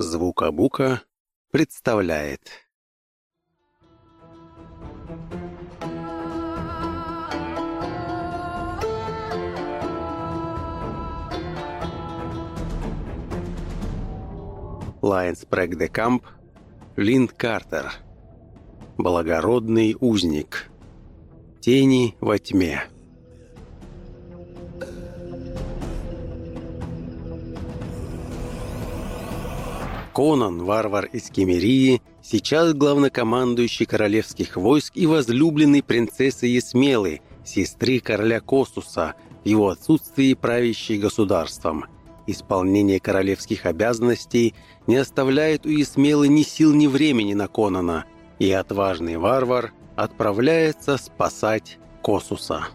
Звука-бука представляет. Лайнс Прэк де Камп, Линд Картер. Благородный узник. Тени во тьме. Конан, варвар из Кемерии, сейчас главнокомандующий королевских войск и возлюбленный принцессы Есмелы, сестры короля Косуса, в его отсутствии правящей государством. Исполнение королевских обязанностей не оставляет у Есмелы ни сил, ни времени на Конана, и отважный варвар отправляется спасать Косуса.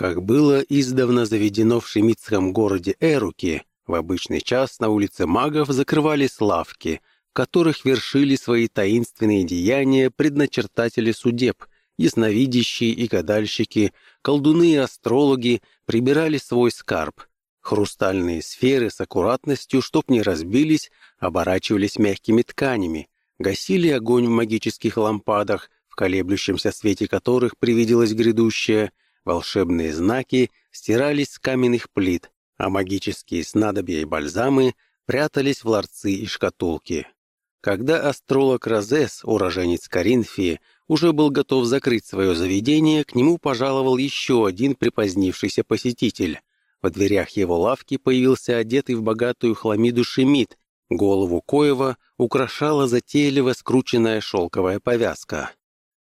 Как было издавна заведено в шемитском городе Эруке, в обычный час на улице магов закрывались лавки, в которых вершили свои таинственные деяния предначертатели судеб, ясновидящие и гадальщики, колдуны и астрологи прибирали свой скарб. Хрустальные сферы с аккуратностью, чтоб не разбились, оборачивались мягкими тканями, гасили огонь в магических лампадах, в колеблющемся свете которых привиделось грядущее, Волшебные знаки стирались с каменных плит, а магические снадобья и бальзамы прятались в ларцы и шкатулки. Когда астролог Розес, уроженец Каринфии, уже был готов закрыть свое заведение, к нему пожаловал еще один припозднившийся посетитель. В дверях его лавки появился одетый в богатую хламиду шемит, голову Коева украшала затейливо скрученная шелковая повязка.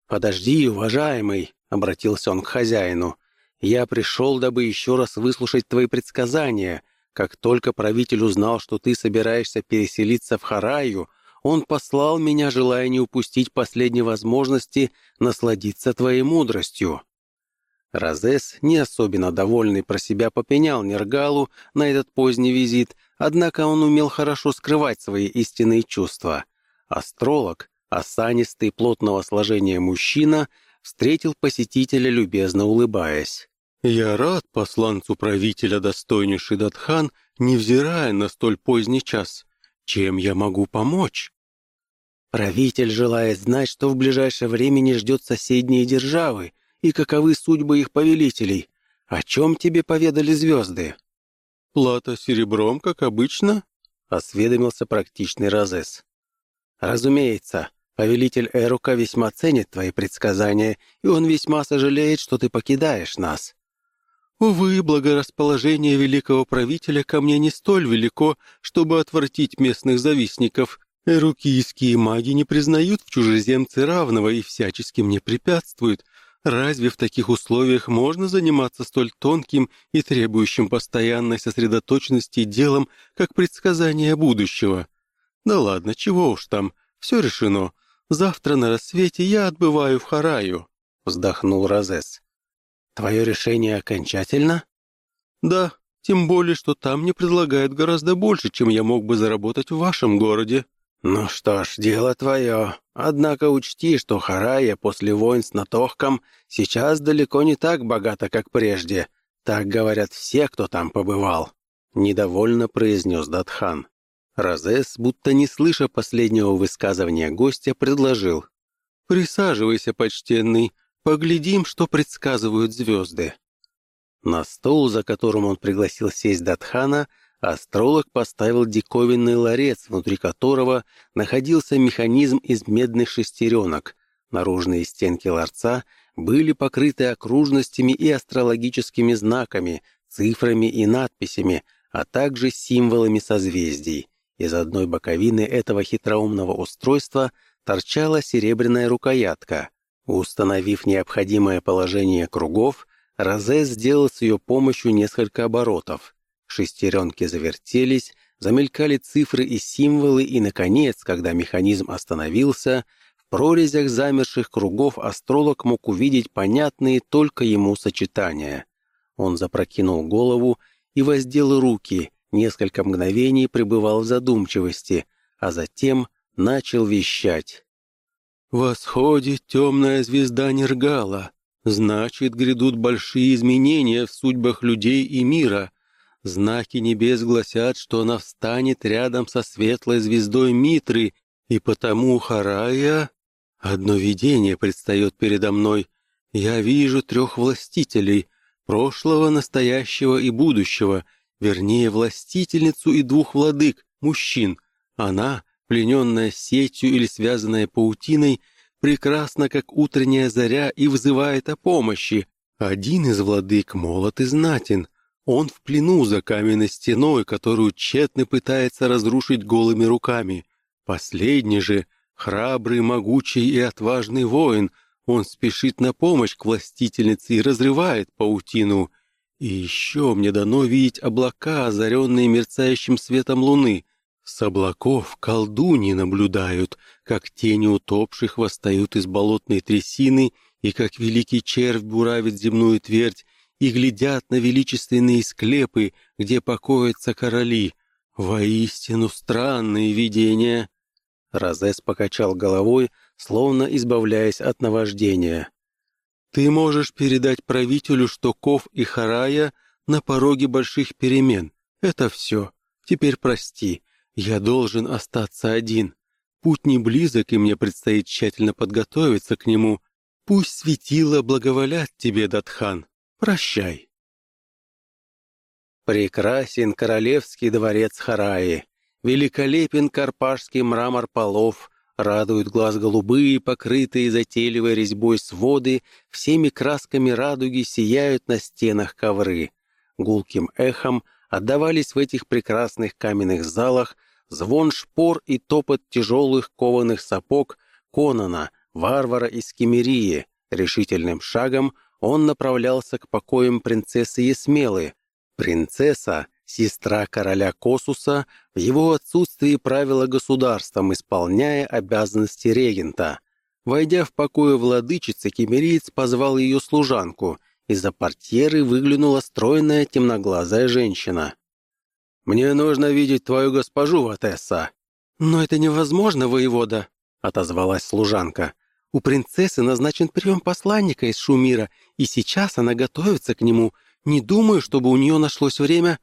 «Подожди, уважаемый!» — обратился он к хозяину. «Я пришел, дабы еще раз выслушать твои предсказания. Как только правитель узнал, что ты собираешься переселиться в Хараю, он послал меня, желая не упустить последней возможности насладиться твоей мудростью». Розес, не особенно довольный про себя, попенял Нергалу на этот поздний визит, однако он умел хорошо скрывать свои истинные чувства. Астролог, осанистый плотного сложения мужчина, встретил посетителя, любезно улыбаясь. «Я рад посланцу правителя, достойнейший Датхан, невзирая на столь поздний час. Чем я могу помочь?» «Правитель желает знать, что в ближайшее время не ждет соседние державы и каковы судьбы их повелителей. О чем тебе поведали звезды?» «Плата серебром, как обычно?» — осведомился практичный Розес. «Разумеется. Повелитель Эрука весьма ценит твои предсказания, и он весьма сожалеет, что ты покидаешь нас». «Увы, благорасположение великого правителя ко мне не столь велико, чтобы отвратить местных завистников. Эрукийские маги не признают в чужеземце равного и всячески мне препятствуют. Разве в таких условиях можно заниматься столь тонким и требующим постоянной сосредоточенности делом, как предсказание будущего? Да ладно, чего уж там, все решено. Завтра на рассвете я отбываю в Хараю», — вздохнул Розес. «Твое решение окончательно?» «Да, тем более, что там мне предлагают гораздо больше, чем я мог бы заработать в вашем городе». «Ну что ж, дело твое. Однако учти, что Харая после войн с Натохком сейчас далеко не так богата, как прежде. Так говорят все, кто там побывал», — недовольно произнес Датхан. Розес, будто не слыша последнего высказывания гостя, предложил. «Присаживайся, почтенный, поглядим, что предсказывают звезды». На стол, за которым он пригласил сесть Датхана, астролог поставил диковинный ларец, внутри которого находился механизм из медных шестеренок. Наружные стенки ларца были покрыты окружностями и астрологическими знаками, цифрами и надписями, а также символами созвездий. Из одной боковины этого хитроумного устройства торчала серебряная рукоятка. Установив необходимое положение кругов, Розе сделал с ее помощью несколько оборотов. Шестеренки завертелись, замелькали цифры и символы, и, наконец, когда механизм остановился, в прорезях замерших кругов астролог мог увидеть понятные только ему сочетания. Он запрокинул голову и воздел руки, несколько мгновений пребывал в задумчивости, а затем начал вещать. Восходит темная звезда Нергала. Значит, грядут большие изменения в судьбах людей и мира. Знаки небес гласят, что она встанет рядом со светлой звездой Митры, и потому Харая... Одно видение предстает передо мной. Я вижу трех властителей, прошлого, настоящего и будущего, вернее, властительницу и двух владык, мужчин. Она, плененная сетью или связанная паутиной, прекрасна, как утренняя заря, и вызывает о помощи. Один из владык молод и знатен. Он в плену за каменной стеной, которую тщетно пытается разрушить голыми руками. Последний же — храбрый, могучий и отважный воин. Он спешит на помощь к властительнице и разрывает паутину. И еще мне дано видеть облака, озаренные мерцающим светом луны. С облаков колдуни наблюдают, как тени утопших восстают из болотной трясины и как великий червь буравит земную твердь, и глядят на величественные склепы, где покоятся короли. Воистину странные видения. Розес покачал головой, словно избавляясь от наваждения. «Ты можешь передать правителю, что Ков и Харая на пороге больших перемен. Это все. Теперь прости, я должен остаться один. Путь не близок, и мне предстоит тщательно подготовиться к нему. Пусть светило благоволят тебе, Датхан. Прощай. Прекрасен королевский дворец Хараи. Великолепен карпашский мрамор полов, радуют глаз голубые, покрытые затейливой резьбой своды, всеми красками радуги сияют на стенах ковры. Гулким эхом отдавались в этих прекрасных каменных залах звон шпор и топот тяжелых кованых сапог Конона, варвара из Кемерии. Решительным шагом он направлялся к покоям принцессы Есмелы. Принцесса, сестра короля Косуса, в его отсутствии правила государством, исполняя обязанности регента. Войдя в покои владычицы, кемериец позвал ее служанку. Из-за портьеры выглянула стройная темноглазая женщина. «Мне нужно видеть твою госпожу, Ватесса». «Но это невозможно, воевода», — отозвалась служанка. «У принцессы назначен прием посланника из Шумира, и сейчас она готовится к нему. Не думаю, чтобы у нее нашлось время...»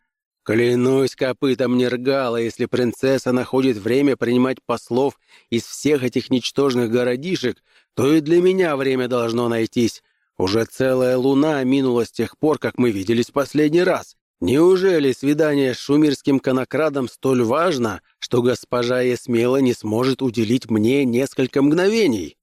«Клянусь копытом Нергала, если принцесса находит время принимать послов из всех этих ничтожных городишек, то и для меня время должно найтись. Уже целая луна минула с тех пор, как мы виделись последний раз. Неужели свидание с шумерским конокрадом столь важно, что госпожа Есмела не сможет уделить мне несколько мгновений?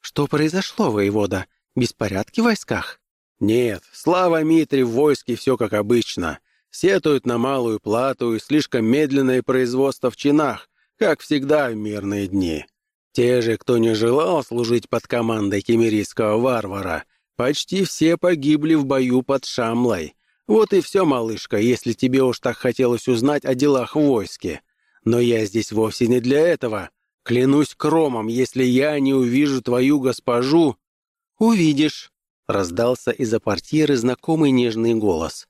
Что произошло, воевода? Беспорядки в войсках? Нет, слава Митре в войске все как обычно. Сетуют на малую плату и слишком медленное производство в чинах, как всегда в мирные дни. Те же, кто не желал служить под командой кемерийского варвара, почти все погибли в бою под Шамлой, вот и все, малышка, если тебе уж так хотелось узнать о делах в войске. Но я здесь вовсе не для этого. Клянусь кромом, если я не увижу твою госпожу...» «Увидишь», — раздался из-за портьеры знакомый нежный голос.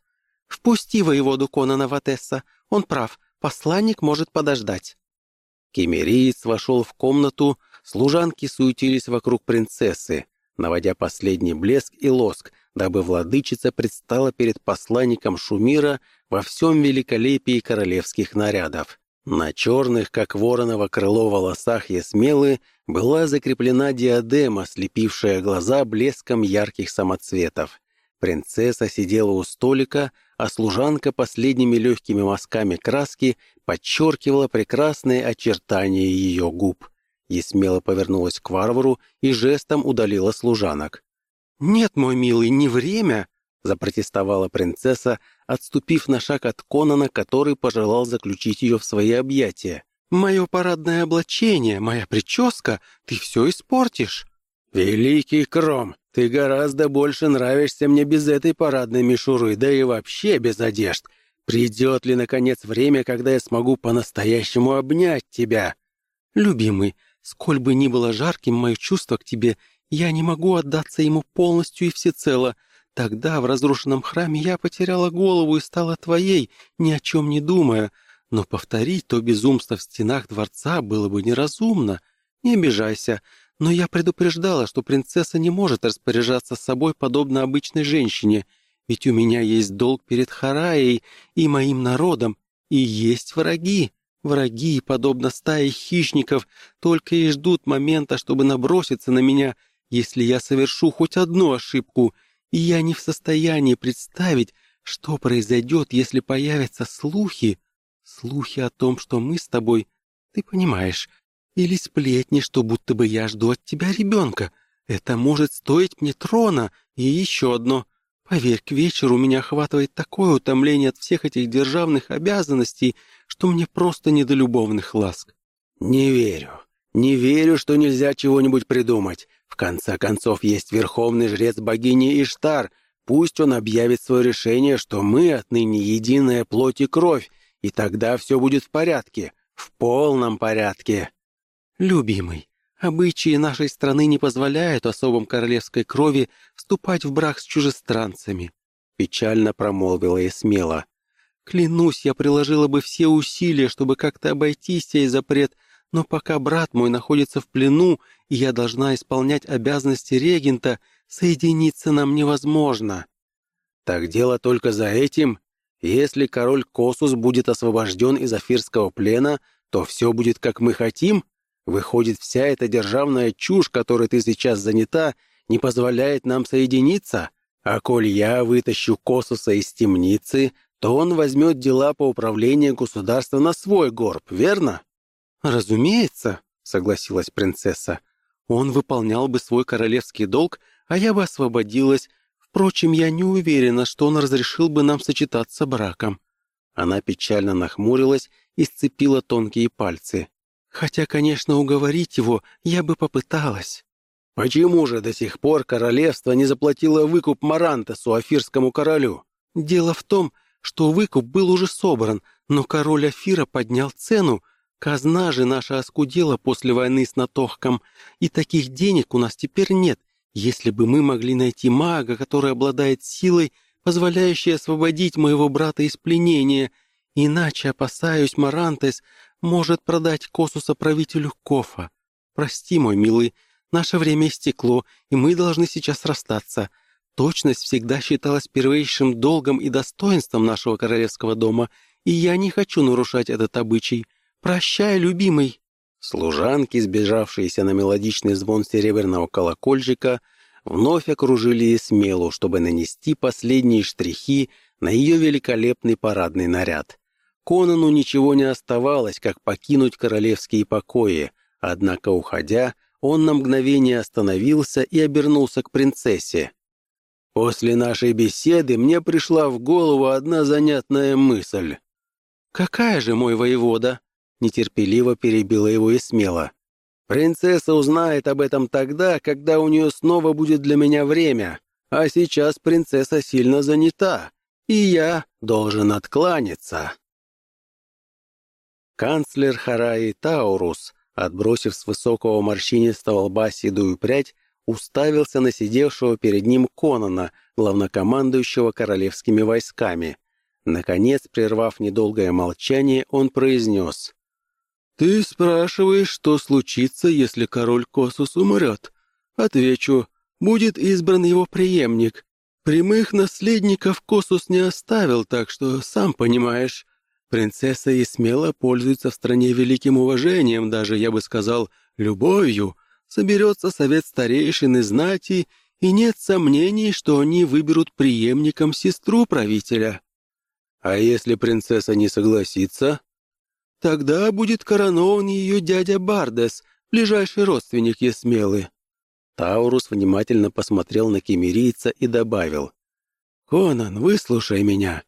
«Впусти воеводу Конана Ватесса. Он прав, посланник может подождать». Кемериец вошел в комнату, служанки суетились вокруг принцессы, наводя последний блеск и лоск дабы владычица предстала перед посланником Шумира во всем великолепии королевских нарядов. На черных, как вороново крыло волосах Есмелы, была закреплена диадема, слепившая глаза блеском ярких самоцветов. Принцесса сидела у столика, а служанка последними легкими мазками краски подчеркивала прекрасные очертания ее губ. Есмела повернулась к варвару и жестом удалила служанок. «Нет, мой милый, не время!» — запротестовала принцесса, отступив на шаг от Конана, который пожелал заключить ее в свои объятия. «Мое парадное облачение, моя прическа, ты все испортишь!» «Великий Кром, ты гораздо больше нравишься мне без этой парадной мишуры, да и вообще без одежд. Придет ли, наконец, время, когда я смогу по-настоящему обнять тебя?» «Любимый, сколь бы ни было жарким мое чувство к тебе, я не могу отдаться ему полностью и всецело. Тогда в разрушенном храме я потеряла голову и стала твоей, ни о чем не думая. Но повторить то безумство в стенах дворца было бы неразумно. Не обижайся, Но я предупреждала, что принцесса не может распоряжаться собой подобно обычной женщине, ведь у меня есть долг перед Хараей и моим народом, и есть враги. Враги, подобно стае хищников, только и ждут момента, чтобы наброситься на меня, если я совершу хоть одну ошибку, и я не в состоянии представить, что произойдет, если появятся слухи, слухи о том, что мы с тобой, ты понимаешь, или сплетни, что будто бы я жду от тебя ребенка. Это может стоить мне трона. И еще одно. Поверь, к вечеру меня охватывает такое утомление от всех этих державных обязанностей, что мне просто не до любовных ласк. Не верю. Не верю, что нельзя чего-нибудь придумать. В конце концов, есть верховный жрец богини Иштар. Пусть он объявит свое решение, что мы отныне единая плоть и кровь, и тогда все будет в порядке. В полном порядке. «Любимый, обычаи нашей страны не позволяют особам королевской крови вступать в брак с чужестранцами», печально промолвила и смело. «Клянусь, я приложила бы все усилия, чтобы как-то обойти сей запрет, но пока брат мой находится в плену, и я должна исполнять обязанности регента, соединиться нам невозможно». «Так дело только за этим. Если король Косус будет освобожден из афирского плена, то все будет как мы хотим?» Выходит, вся эта державная чушь, которой ты сейчас занята, не позволяет нам соединиться? А коль я вытащу Косуса из темницы, то он возьмет дела по управлению государства на свой горб, верно?» «Разумеется», — согласилась принцесса. «Он выполнял бы свой королевский долг, а я бы освободилась. Впрочем, я не уверена, что он разрешил бы нам сочетаться браком». Она печально нахмурилась и сцепила тонкие пальцы. Хотя, конечно, уговорить его я бы попыталась. Почему же до сих пор королевство не заплатило выкуп Марантесу, афирскому королю? Дело в том, что выкуп был уже собран, но король Афира поднял цену. Казна же наша оскудела после войны с Натохком, и таких денег у нас теперь нет. Если бы мы могли найти мага, который обладает силой, позволяющей освободить моего брата из пленения, иначе, опасаюсь, Марантес может продать Косуса правителю Кофа. Прости, мой милый, наше время истекло, и мы должны сейчас расстаться. Точность всегда считалась первейшим долгом и достоинством нашего королевского дома, и я не хочу нарушать этот обычай. Прощай, любимый!» Служанки, сбежавшиеся на мелодичный звон серебряного колокольчика, вновь окружили Эсмелу, чтобы нанести последние штрихи на ее великолепный парадный наряд. Конану ничего не оставалось, как покинуть королевские покои, однако, уходя, он на мгновение остановился и обернулся к принцессе. «После нашей беседы мне пришла в голову одна занятная мысль». «Какая же, мой воевода?» — нетерпеливо перебила его и смело. «Принцесса узнает об этом тогда, когда у нее снова будет для меня время, а сейчас принцесса сильно занята, и я должен откланяться». Канцлер Хараи Таурус, отбросив с высокого морщинистого лба седую прядь, уставился на сидевшего перед ним Конона, главнокомандующего королевскими войсками. Наконец, прервав недолгое молчание, он произнес. «Ты спрашиваешь, что случится, если король Косус умрет? Отвечу, будет избран его преемник. Прямых наследников Косус не оставил, так что, сам понимаешь, Принцесса и смело пользуется в стране великим уважением, даже, я бы сказал, любовью. Соберется совет старейшин и знати, и нет сомнений, что они выберут преемником сестру правителя. А если принцесса не согласится? Тогда будет коронован ее дядя Бардес, ближайший родственник Есмелы. Таурус внимательно посмотрел на кемерийца и добавил. «Конан, выслушай меня.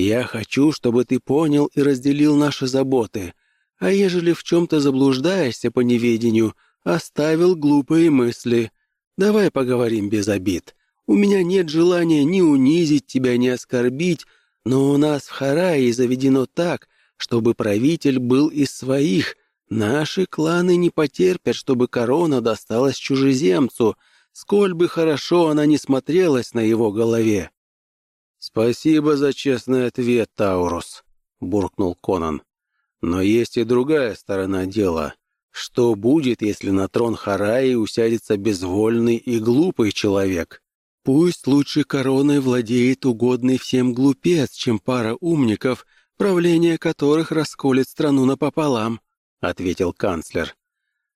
Я хочу, чтобы ты понял и разделил наши заботы, а ежели в чем-то заблуждаешься по неведению, оставил глупые мысли. Давай поговорим без обид. У меня нет желания ни унизить тебя, ни оскорбить, но у нас в Харае заведено так, чтобы правитель был из своих. Наши кланы не потерпят, чтобы корона досталась чужеземцу, сколь бы хорошо она ни смотрелась на его голове. «Спасибо за честный ответ, Таурус», — буркнул Конан. «Но есть и другая сторона дела. Что будет, если на трон Хараи усядется безвольный и глупый человек? Пусть лучше короной владеет угодный всем глупец, чем пара умников, правление которых расколет страну напополам», — ответил канцлер.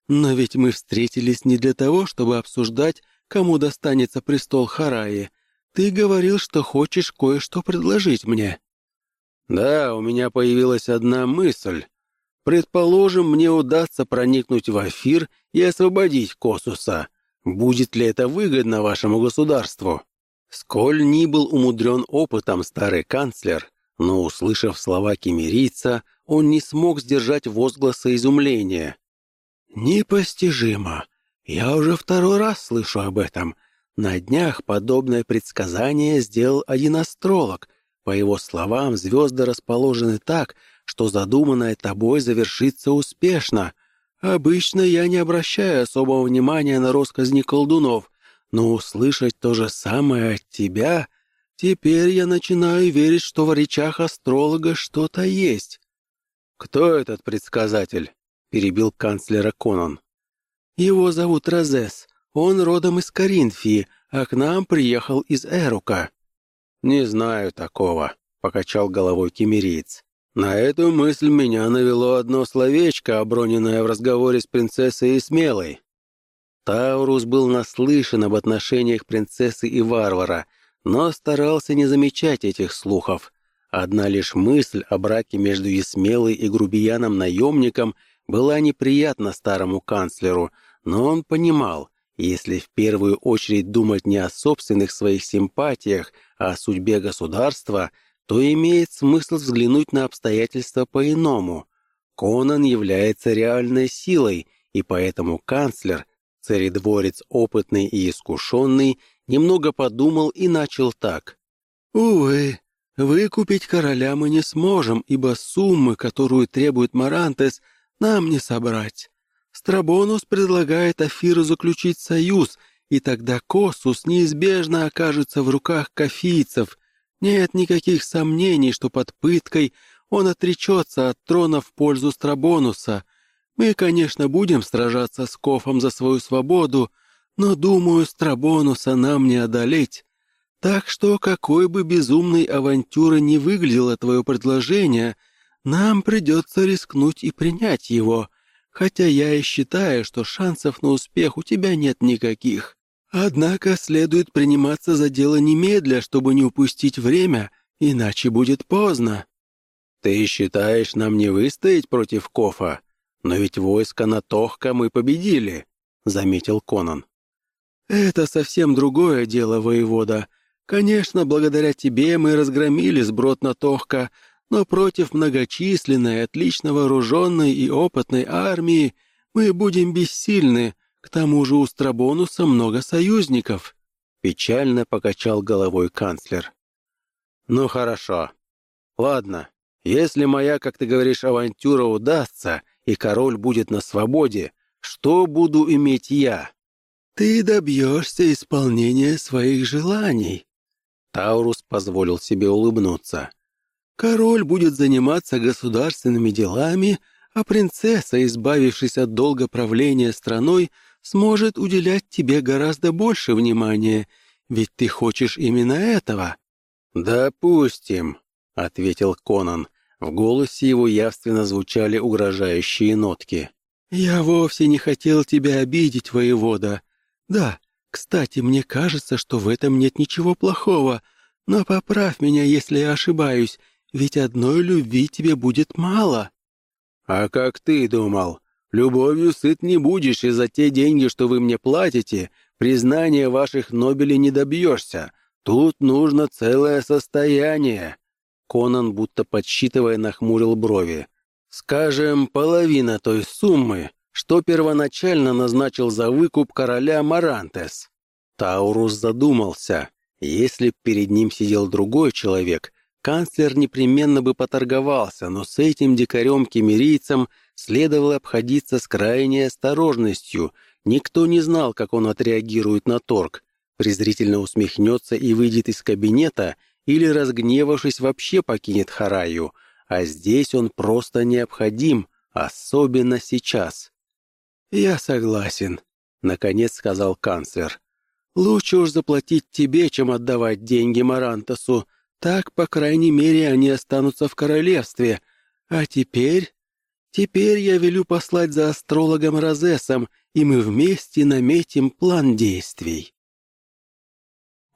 «Но ведь мы встретились не для того, чтобы обсуждать, кому достанется престол Хараи. Ты говорил, что хочешь кое-что предложить мне». «Да, у меня появилась одна мысль. Предположим, мне удастся проникнуть в Афир и освободить Косуса. Будет ли это выгодно вашему государству? Сколь ни был умудрен опытом старый канцлер, но, услышав слова кемерийца, он не смог сдержать возгласа изумления. «Непостижимо! Я уже второй раз слышу об этом. На днях подобное предсказание сделал один астролог. По его словам, звезды расположены так, что задуманное тобой завершится успешно. Обычно я не обращаю особого внимания на росказни колдунов, но услышать то же самое от тебя... Теперь я начинаю верить, что в речах астролога что-то есть. «Кто этот предсказатель?» — перебил канцлера Конан. «Его зовут Розес. Он родом из Каринфии, а к нам приехал из Эрука». «Не знаю такого», — покачал головой кемериец. На эту мысль меня навело одно словечко, оброненное в разговоре с принцессой и смелой. Таурус был наслышан об отношениях принцессы и варвара, но старался не замечать этих слухов. Одна лишь мысль о браке между Есмелой и грубияном-наемником была неприятна старому канцлеру, но он понимал, если в первую очередь думать не о собственных своих симпатиях, а о судьбе государства – то имеет смысл взглянуть на обстоятельства по-иному. Конан является реальной силой, и поэтому канцлер, царедворец опытный и искушенный, немного подумал и начал так. «Увы, выкупить короля мы не сможем, ибо суммы, которую требует Марантес, нам не собрать. Страбонус предлагает Афиру заключить союз, и тогда Косус неизбежно окажется в руках кофийцев, нет никаких сомнений, что под пыткой он отречется от трона в пользу Страбонуса. Мы, конечно, будем сражаться с Кофом за свою свободу, но, думаю, Страбонуса нам не одолеть. Так что, какой бы безумной авантюрой ни выглядело твое предложение, нам придется рискнуть и принять его, хотя я и считаю, что шансов на успех у тебя нет никаких. Однако следует приниматься за дело немедля, чтобы не упустить время, иначе будет поздно. Ты считаешь, нам не выстоять против Кофа? Но ведь войско на Тохка мы победили, заметил Конан. Это совсем другое дело, воевода. Конечно, благодаря тебе мы разгромили сброд на Тохка, но против многочисленной, отлично вооруженной и опытной армии мы будем бессильны, к тому же у Страбонуса много союзников», — печально покачал головой канцлер. «Ну хорошо. Ладно, если моя, как ты говоришь, авантюра удастся, и король будет на свободе, что буду иметь я?» «Ты добьешься исполнения своих желаний», — Таурус позволил себе улыбнуться. «Король будет заниматься государственными делами, а принцесса, избавившись от долга правления страной, сможет уделять тебе гораздо больше внимания, ведь ты хочешь именно этого». «Допустим», — ответил Конан. В голосе его явственно звучали угрожающие нотки. «Я вовсе не хотел тебя обидеть, воевода. Да, кстати, мне кажется, что в этом нет ничего плохого, но поправь меня, если я ошибаюсь, ведь одной любви тебе будет мало». «А как ты думал?» Любовью сыт не будешь, и за те деньги, что вы мне платите, признания ваших Нобелей не добьешься. Тут нужно целое состояние». Конан, будто подсчитывая, нахмурил брови. «Скажем, половина той суммы, что первоначально назначил за выкуп короля Марантес». Таурус задумался. Если б перед ним сидел другой человек, канцлер непременно бы поторговался, но с этим дикарем-кемерийцем следовало обходиться с крайней осторожностью. Никто не знал, как он отреагирует на торг. Презрительно усмехнется и выйдет из кабинета, или, разгневавшись, вообще покинет Хараю. А здесь он просто необходим, особенно сейчас. «Я согласен», — наконец сказал канцлер. «Лучше уж заплатить тебе, чем отдавать деньги Марантасу. Так, по крайней мере, они останутся в королевстве. А теперь... Теперь я велю послать за астрологом Розесом, и мы вместе наметим план действий».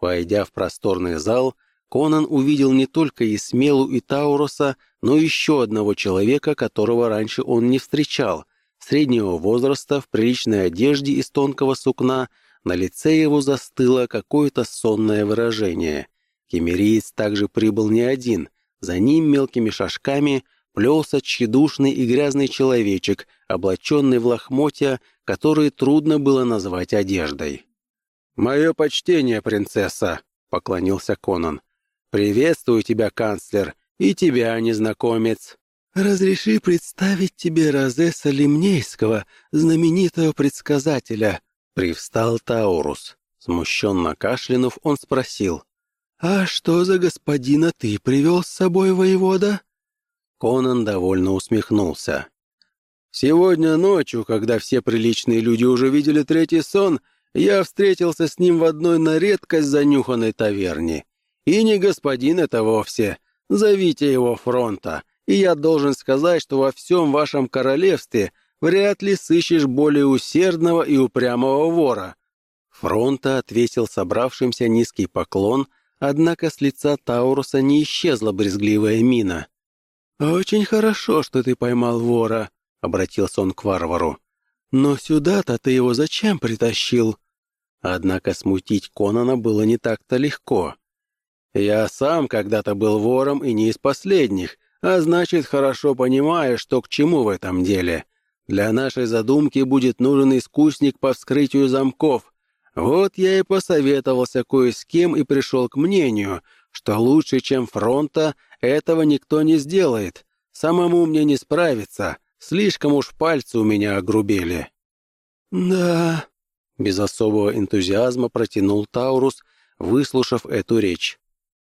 Войдя в просторный зал, Конан увидел не только Исмелу и Тауруса, но еще одного человека, которого раньше он не встречал — среднего возраста, в приличной одежде из тонкого сукна, на лице его застыло какое-то сонное выражение. Кемериец также прибыл не один, за ним мелкими шажками плелся тщедушный и грязный человечек, облаченный в лохмотья, которые трудно было назвать одеждой. «Мое почтение, принцесса!» — поклонился Конан. «Приветствую тебя, канцлер, и тебя, незнакомец!» «Разреши представить тебе Розеса Лимнейского, знаменитого предсказателя», — привстал Таурус. Смущенно кашлянув, он спросил, «А что за господина ты привел с собой, воевода?» Конан довольно усмехнулся. «Сегодня ночью, когда все приличные люди уже видели третий сон, я встретился с ним в одной на редкость занюханной таверне. И не господин это вовсе. Зовите его фронта и я должен сказать, что во всем вашем королевстве вряд ли сыщешь более усердного и упрямого вора». Фронта отвесил собравшимся низкий поклон, однако с лица Тауруса не исчезла брезгливая мина. «Очень хорошо, что ты поймал вора», — обратился он к варвару. «Но сюда-то ты его зачем притащил?» Однако смутить Конана было не так-то легко. «Я сам когда-то был вором и не из последних, а значит, хорошо понимая, что к чему в этом деле. Для нашей задумки будет нужен искусник по вскрытию замков. Вот я и посоветовался кое с кем и пришел к мнению, что лучше, чем фронта, этого никто не сделает. Самому мне не справиться, слишком уж пальцы у меня огрубели». «Да», — без особого энтузиазма протянул Таурус, выслушав эту речь.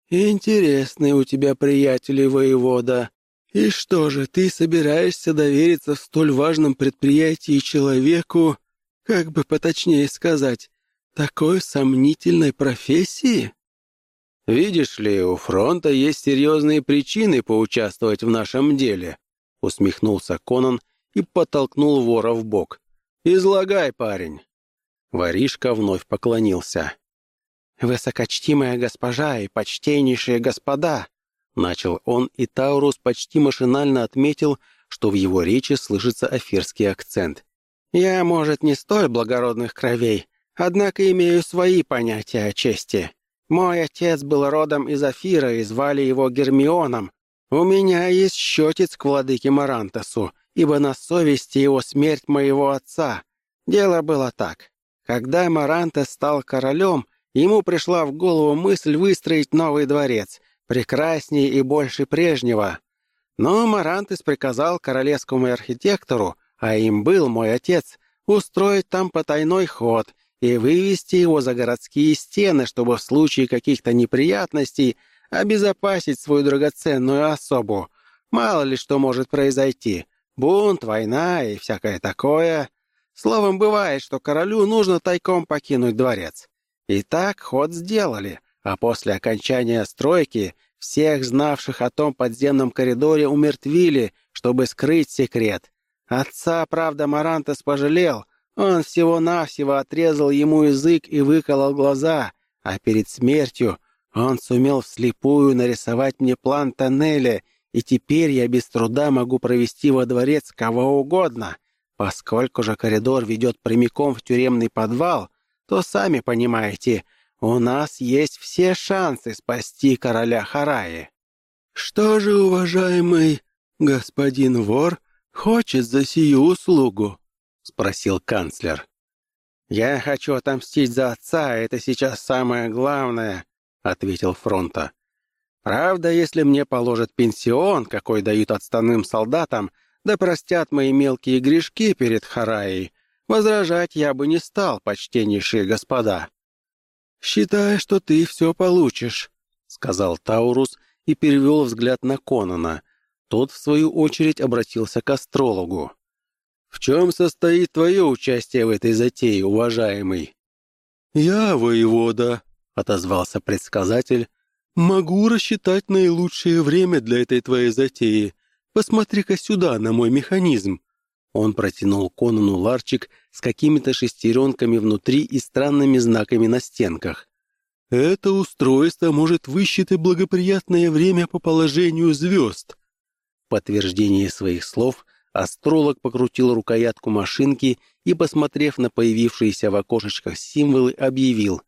«Интересные у тебя приятели, воевода. И что же, ты собираешься довериться в столь важном предприятии человеку, как бы поточнее сказать, такой сомнительной профессии?» «Видишь ли, у фронта есть серьезные причины поучаствовать в нашем деле», усмехнулся Конан и подтолкнул вора в бок. «Излагай, парень». Воришка вновь поклонился. «Высокочтимая госпожа и почтеннейшие господа!» Начал он, и Таурус почти машинально отметил, что в его речи слышится афирский акцент. «Я, может, не столь благородных кровей, однако имею свои понятия о чести. Мой отец был родом из Афира и звали его Гермионом. У меня есть счетец к владыке Марантасу, ибо на совести его смерть моего отца. Дело было так. Когда Марантас стал королем, Ему пришла в голову мысль выстроить новый дворец, прекраснее и больше прежнего. Но Марантес приказал королевскому архитектору, а им был мой отец, устроить там потайной ход и вывести его за городские стены, чтобы в случае каких-то неприятностей обезопасить свою драгоценную особу. Мало ли что может произойти. Бунт, война и всякое такое. Словом, бывает, что королю нужно тайком покинуть дворец. Итак, ход сделали, а после окончания стройки всех знавших о том подземном коридоре умертвили, чтобы скрыть секрет. Отца, правда, Марантес пожалел, он всего-навсего отрезал ему язык и выколол глаза, а перед смертью он сумел вслепую нарисовать мне план тоннеля, и теперь я без труда могу провести во дворец кого угодно. Поскольку же коридор ведет прямиком в тюремный подвал, то сами понимаете, у нас есть все шансы спасти короля Хараи». «Что же, уважаемый господин вор хочет за сию услугу?» — спросил канцлер. «Я хочу отомстить за отца, это сейчас самое главное», — ответил Фронта. «Правда, если мне положат пенсион, какой дают отставным солдатам, да простят мои мелкие грешки перед Хараей, Возражать я бы не стал, почтеннейшие господа. «Считай, что ты все получишь», — сказал Таурус и перевел взгляд на Конона. Тот, в свою очередь, обратился к астрологу. В чем состоит твое участие в этой затее, уважаемый?» «Я, воевода», — отозвался предсказатель, «могу рассчитать наилучшее время для этой твоей затеи. Посмотри-ка сюда, на мой механизм». Он протянул Конану ларчик с какими-то шестеренками внутри и странными знаками на стенках. «Это устройство может высчитать благоприятное время по положению звезд». В подтверждение своих слов астролог покрутил рукоятку машинки и, посмотрев на появившиеся в окошечках символы, объявил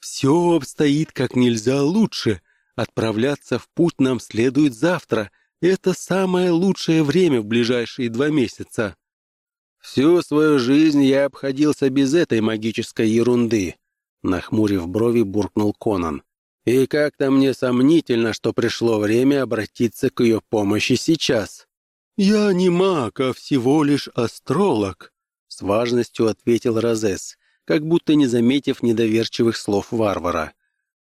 «Все обстоит как нельзя лучше. Отправляться в путь нам следует завтра. Это самое лучшее время в ближайшие два месяца». «Всю свою жизнь я обходился без этой магической ерунды», нахмурив брови, буркнул Конан. «И как-то мне сомнительно, что пришло время обратиться к ее помощи сейчас». «Я не маг, а всего лишь астролог», — с важностью ответил Розес, как будто не заметив недоверчивых слов варвара.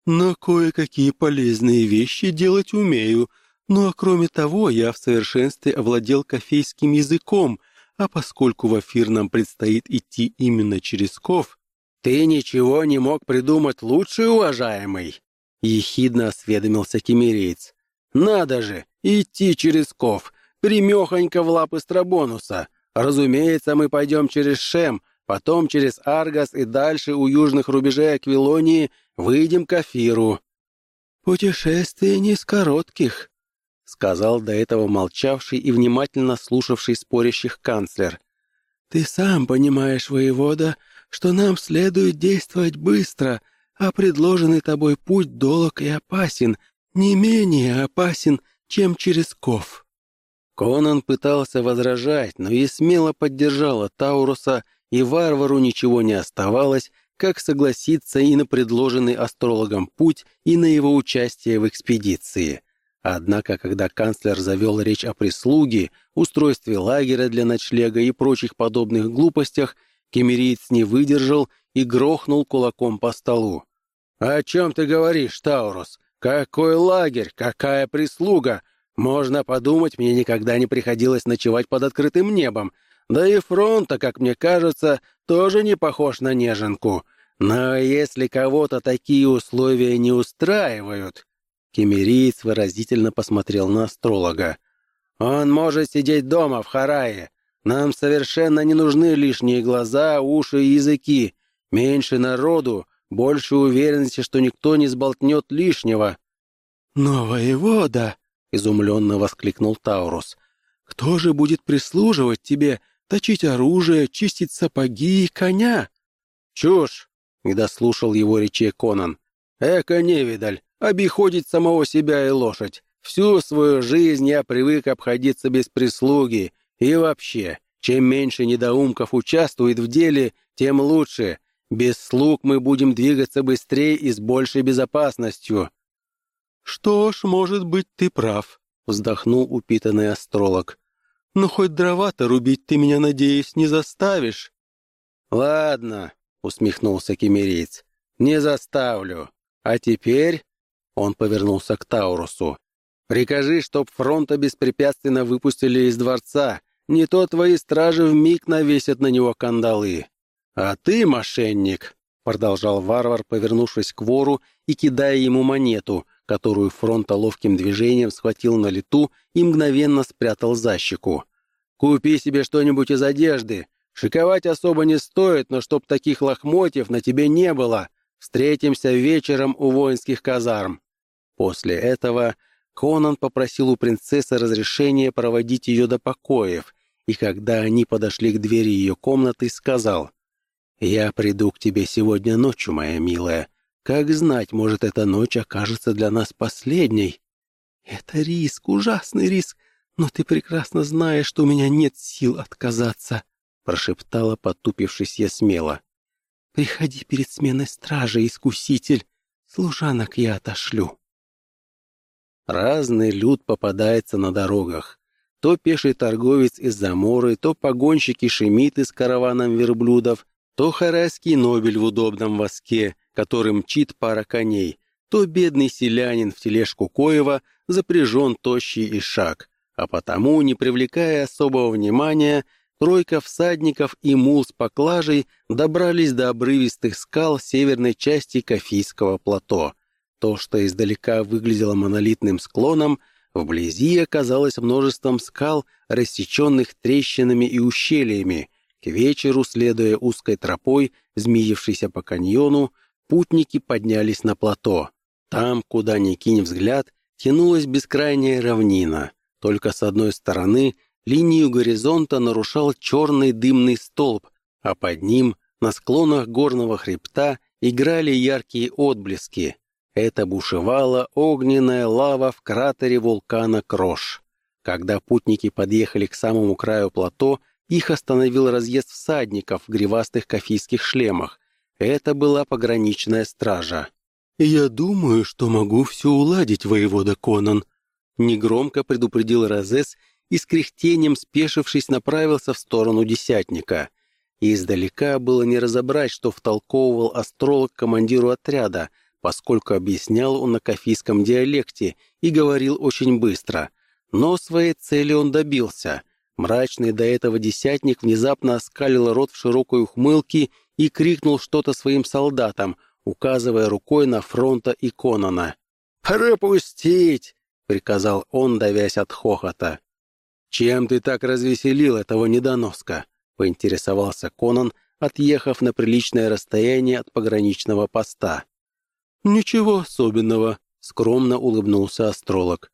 «Но кое-какие полезные вещи делать умею, ну а кроме того, я в совершенстве овладел кофейским языком, а поскольку в эфир нам предстоит идти именно через ков... «Ты ничего не мог придумать лучше, уважаемый?» — ехидно осведомился кемерейц. «Надо же, идти через ков, примехонько в лапы Страбонуса. Разумеется, мы пойдем через Шем, потом через Аргас и дальше у южных рубежей Аквилонии выйдем к Афиру». «Путешествие не из коротких», — сказал до этого молчавший и внимательно слушавший спорящих канцлер. «Ты сам понимаешь, воевода, что нам следует действовать быстро, а предложенный тобой путь долг и опасен, не менее опасен, чем через ков». Конан пытался возражать, но и смело поддержала Тауруса, и варвару ничего не оставалось, как согласиться и на предложенный астрологом путь, и на его участие в экспедиции. Однако, когда канцлер завел речь о прислуге, устройстве лагеря для ночлега и прочих подобных глупостях, кемериец не выдержал и грохнул кулаком по столу. «О чем ты говоришь, Таурус? Какой лагерь? Какая прислуга? Можно подумать, мне никогда не приходилось ночевать под открытым небом. Да и фронта, как мне кажется, тоже не похож на неженку. Но если кого-то такие условия не устраивают...» Кемериец выразительно посмотрел на астролога. «Он может сидеть дома, в Харае. Нам совершенно не нужны лишние глаза, уши и языки. Меньше народу, больше уверенности, что никто не сболтнет лишнего». «Но, воевода!» — изумленно воскликнул Таурус. «Кто же будет прислуживать тебе, точить оружие, чистить сапоги и коня?» «Чушь!» — не дослушал его речей Конан. «Эко невидаль! обиходить самого себя и лошадь. Всю свою жизнь я привык обходиться без прислуги. И вообще, чем меньше недоумков участвует в деле, тем лучше. Без слуг мы будем двигаться быстрее и с большей безопасностью». «Что ж, может быть, ты прав», — вздохнул упитанный астролог. «Но хоть дрова-то рубить ты меня, надеюсь, не заставишь». «Ладно», — усмехнулся кемерийц, — «не заставлю. А теперь он повернулся к Таурусу. «Прикажи, чтоб фронта беспрепятственно выпустили из дворца. Не то твои стражи вмиг навесят на него кандалы. А ты, мошенник!» Продолжал варвар, повернувшись к вору и кидая ему монету, которую фронта ловким движением схватил на лету и мгновенно спрятал за щеку. «Купи себе что-нибудь из одежды. Шиковать особо не стоит, но чтоб таких лохмотьев на тебе не было. Встретимся вечером у воинских казарм. После этого Конан попросил у принцессы разрешения проводить ее до покоев, и когда они подошли к двери ее комнаты, сказал, «Я приду к тебе сегодня ночью, моя милая. Как знать, может, эта ночь окажется для нас последней?» «Это риск, ужасный риск, но ты прекрасно знаешь, что у меня нет сил отказаться», прошептала, потупившись я смело. «Приходи перед сменой стражи, искуситель. Служанок я отошлю». Разный люд попадается на дорогах. То пеший торговец из Заморы, то погонщики-шемиты с караваном верблюдов, то харайский нобель в удобном воске, который мчит пара коней, то бедный селянин в тележку Коева запряжен тощий шаг, а потому, не привлекая особого внимания, тройка всадников и мул с поклажей добрались до обрывистых скал северной части Кофийского плато. То, что издалека выглядело монолитным склоном, вблизи оказалось множеством скал, рассеченных трещинами и ущельями. К вечеру, следуя узкой тропой, змеившейся по каньону, путники поднялись на плато. Там, куда ни кинь взгляд, тянулась бескрайняя равнина. Только с одной стороны линию горизонта нарушал черный дымный столб, а под ним, на склонах горного хребта, играли яркие отблески. Это бушевала огненная лава в кратере вулкана Крош. Когда путники подъехали к самому краю плато, их остановил разъезд всадников в гривастых кофийских шлемах. Это была пограничная стража. «Я думаю, что могу все уладить, воевода Конан», — негромко предупредил Розес и с кряхтением, спешившись, направился в сторону десятника. Издалека было не разобрать, что втолковывал астролог командиру отряда, поскольку объяснял он на кофийском диалекте и говорил очень быстро. Но своей цели он добился. Мрачный до этого десятник внезапно оскалил рот в широкой ухмылке и крикнул что-то своим солдатам — указывая рукой на фронта и Конона. «Пропустить!» — приказал он, давясь от хохота. «Чем ты так развеселил этого недоноска?» — поинтересовался Конан, отъехав на приличное расстояние от пограничного поста. «Ничего особенного», — скромно улыбнулся астролог.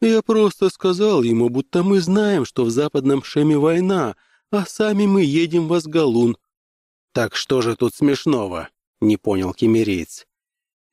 «Я просто сказал ему, будто мы знаем, что в западном Шеме война, а сами мы едем в Асгалун». «Так что же тут смешного?» — не понял кемериец.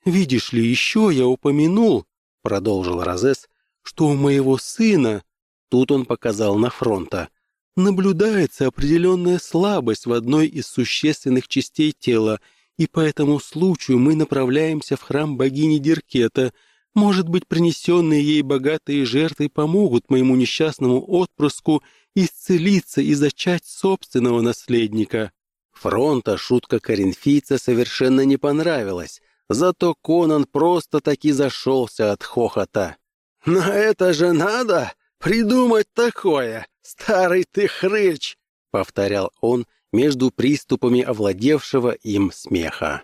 «Видишь ли, еще я упомянул», — продолжил Розес, «что у моего сына...» Тут он показал на фронта. «Наблюдается определенная слабость в одной из существенных частей тела, и по этому случаю мы направляемся в храм богини Диркета. Может быть, принесенные ей богатые жертвы помогут моему несчастному отпрыску исцелиться и зачать собственного наследника». Фронта шутка коринфийца совершенно не понравилась, зато Конан просто-таки зашелся от хохота. «Но это же надо придумать такое, старый ты хрыч!» — повторял он между приступами овладевшего им смеха.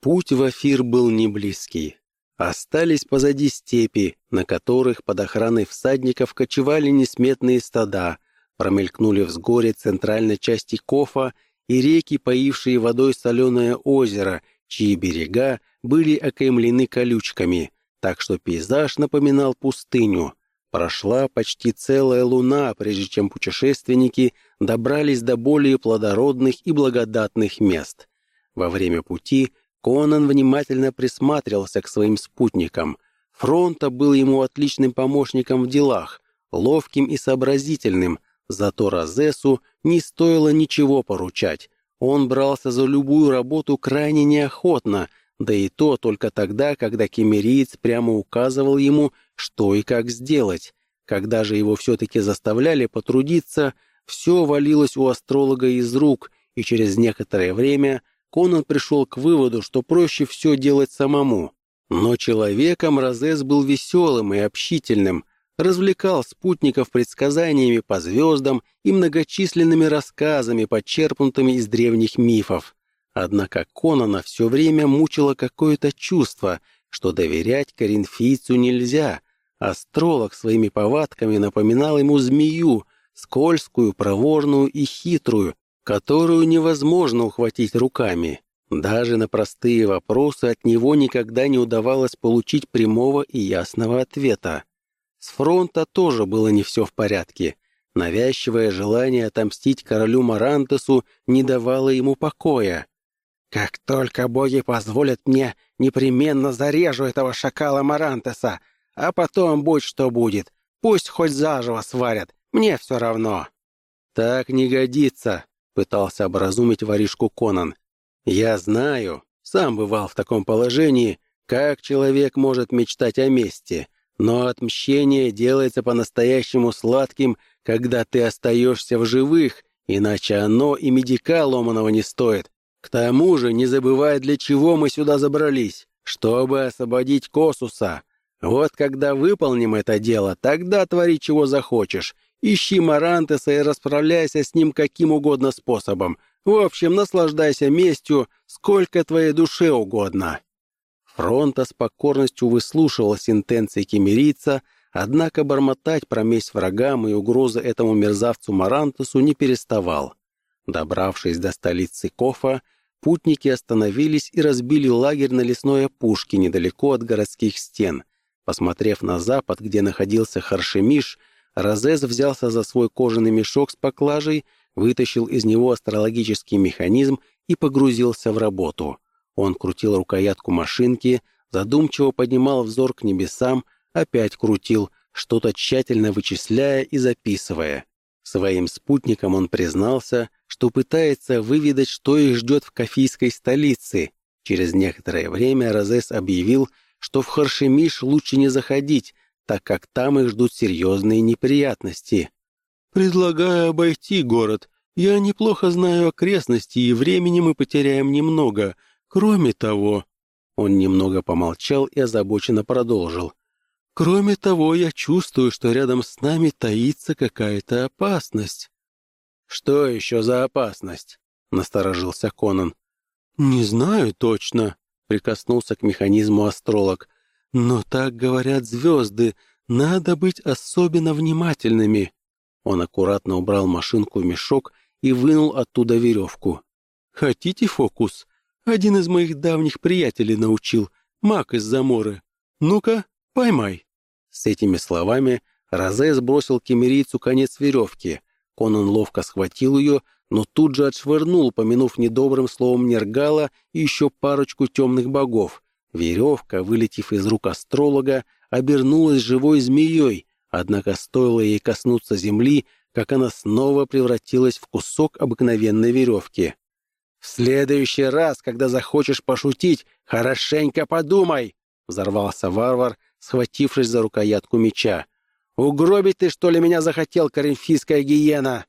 Путь в Афир был не близкий. Остались позади степи, на которых под охраной всадников кочевали несметные стада — Промелькнули взгоре центральной части Кофа и реки, поившие водой соленое озеро, чьи берега были окаймлены колючками, так что пейзаж напоминал пустыню. Прошла почти целая луна, прежде чем путешественники добрались до более плодородных и благодатных мест. Во время пути Конан внимательно присматривался к своим спутникам. Фронта был ему отличным помощником в делах, ловким и сообразительным, Зато Розесу не стоило ничего поручать. Он брался за любую работу крайне неохотно, да и то только тогда, когда кемериец прямо указывал ему, что и как сделать. Когда же его все-таки заставляли потрудиться, все валилось у астролога из рук, и через некоторое время Конан пришел к выводу, что проще все делать самому. Но человеком Розес был веселым и общительным, развлекал спутников предсказаниями по звездам и многочисленными рассказами, подчерпнутыми из древних мифов. Однако Конана все время мучило какое-то чувство, что доверять коринфийцу нельзя. Астролог своими повадками напоминал ему змею, скользкую, проворную и хитрую, которую невозможно ухватить руками. Даже на простые вопросы от него никогда не удавалось получить прямого и ясного ответа. С фронта тоже было не все в порядке. Навязчивое желание отомстить королю Марантесу не давало ему покоя. «Как только боги позволят мне, непременно зарежу этого шакала Марантеса, а потом будь что будет, пусть хоть заживо сварят, мне все равно». «Так не годится», — пытался образумить воришку Конан. «Я знаю, сам бывал в таком положении, как человек может мечтать о мести. Но отмщение делается по-настоящему сладким, когда ты остаешься в живых, иначе оно и медика ломаного не стоит. К тому же не забывай, для чего мы сюда забрались, чтобы освободить Косуса. Вот когда выполним это дело, тогда твори чего захочешь, Ищи Марантеса и расправляйся с ним каким угодно способом. В общем, наслаждайся местью, сколько твоей душе угодно». Фронта с покорностью выслушивал сентенции кемерийца, однако бормотать про месть врагам и угрозы этому мерзавцу Марантесу не переставал. Добравшись до столицы Кофа, путники остановились и разбили лагерь на лесной опушке недалеко от городских стен. Посмотрев на запад, где находился Харшемиш, Розес взялся за свой кожаный мешок с поклажей, вытащил из него астрологический механизм и погрузился в работу. Он крутил рукоятку машинки, задумчиво поднимал взор к небесам, опять крутил, что-то тщательно вычисляя и записывая. Своим спутникам он признался, что пытается выведать, что их ждет в Кафийской столице. Через некоторое время Розес объявил, что в Харшемиш лучше не заходить, так как там их ждут серьезные неприятности. «Предлагаю обойти город. Я неплохо знаю окрестности, и времени мы потеряем немного. Кроме того...» Он немного помолчал и озабоченно продолжил. «Кроме того, я чувствую, что рядом с нами таится какая-то опасность». «Что еще за опасность?» — насторожился Конан. «Не знаю точно», — прикоснулся к механизму астролог. «Но так говорят звезды, надо быть особенно внимательными». Он аккуратно убрал машинку в мешок и вынул оттуда веревку. «Хотите фокус? Один из моих давних приятелей научил, маг из Заморы. Ну-ка, поймай». С этими словами Розе сбросил кемерийцу конец веревки. Конан ловко схватил ее, но тут же отшвырнул, помянув недобрым словом Нергала и еще парочку темных богов. Веревка, вылетев из рук астролога, обернулась живой змеей, однако стоило ей коснуться земли, как она снова превратилась в кусок обыкновенной веревки. «В следующий раз, когда захочешь пошутить, хорошенько подумай!» — взорвался варвар, схватившись за рукоятку меча. «Угробить ты, что ли, меня захотел, коринфийская гиена?»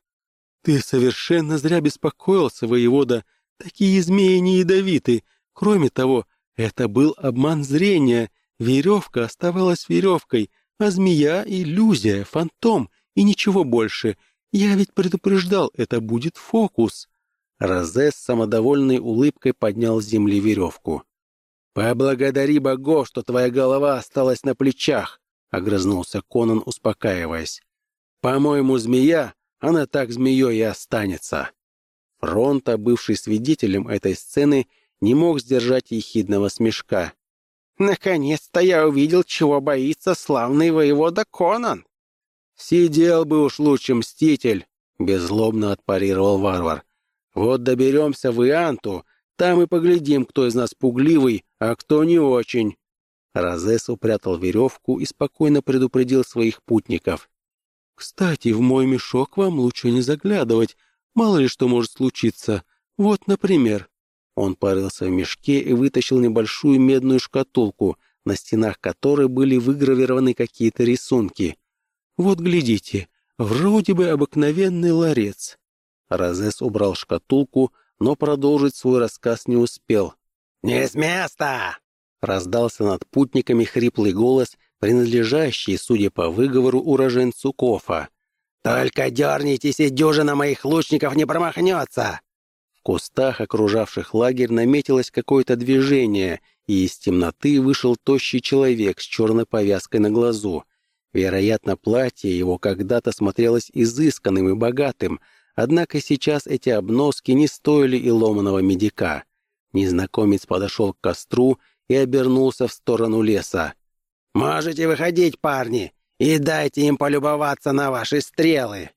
«Ты совершенно зря беспокоился, воевода. Такие змеи не ядовиты. Кроме того, это был обман зрения. Веревка оставалась веревкой, а змея — иллюзия, фантом и ничего больше. Я ведь предупреждал, это будет фокус». Розе с самодовольной улыбкой поднял с земли веревку. «Поблагодари богов, что твоя голова осталась на плечах», — огрызнулся Конан, успокаиваясь. «По-моему, змея, она так змеей и останется». Фронта, бывший свидетелем этой сцены, не мог сдержать ехидного смешка. «Наконец-то я увидел, чего боится славный воевода Конан!» «Сидел бы уж лучше мститель!» — беззлобно отпарировал варвар. «Вот доберемся в Ианту, там и поглядим, кто из нас пугливый, а кто не очень». Розес упрятал веревку и спокойно предупредил своих путников. «Кстати, в мой мешок вам лучше не заглядывать. Мало ли что может случиться. Вот, например...» Он порылся в мешке и вытащил небольшую медную шкатулку, на стенах которой были выгравированы какие-то рисунки. «Вот глядите, вроде бы обыкновенный ларец». Розес убрал шкатулку, но продолжить свой рассказ не успел. «Не с места!» — раздался над путниками хриплый голос, принадлежащий, судя по выговору, уроженцу Кофа. «Только дернитесь, и дюжина моих лучников не промахнется!» В кустах, окружавших лагерь, наметилось какое-то движение, и из темноты вышел тощий человек с черной повязкой на глазу. Вероятно, платье его когда-то смотрелось изысканным и богатым, однако сейчас эти обноски не стоили и ломаного медика. Незнакомец подошел к костру и обернулся в сторону леса. «Можете выходить, парни, и дайте им полюбоваться на ваши стрелы!»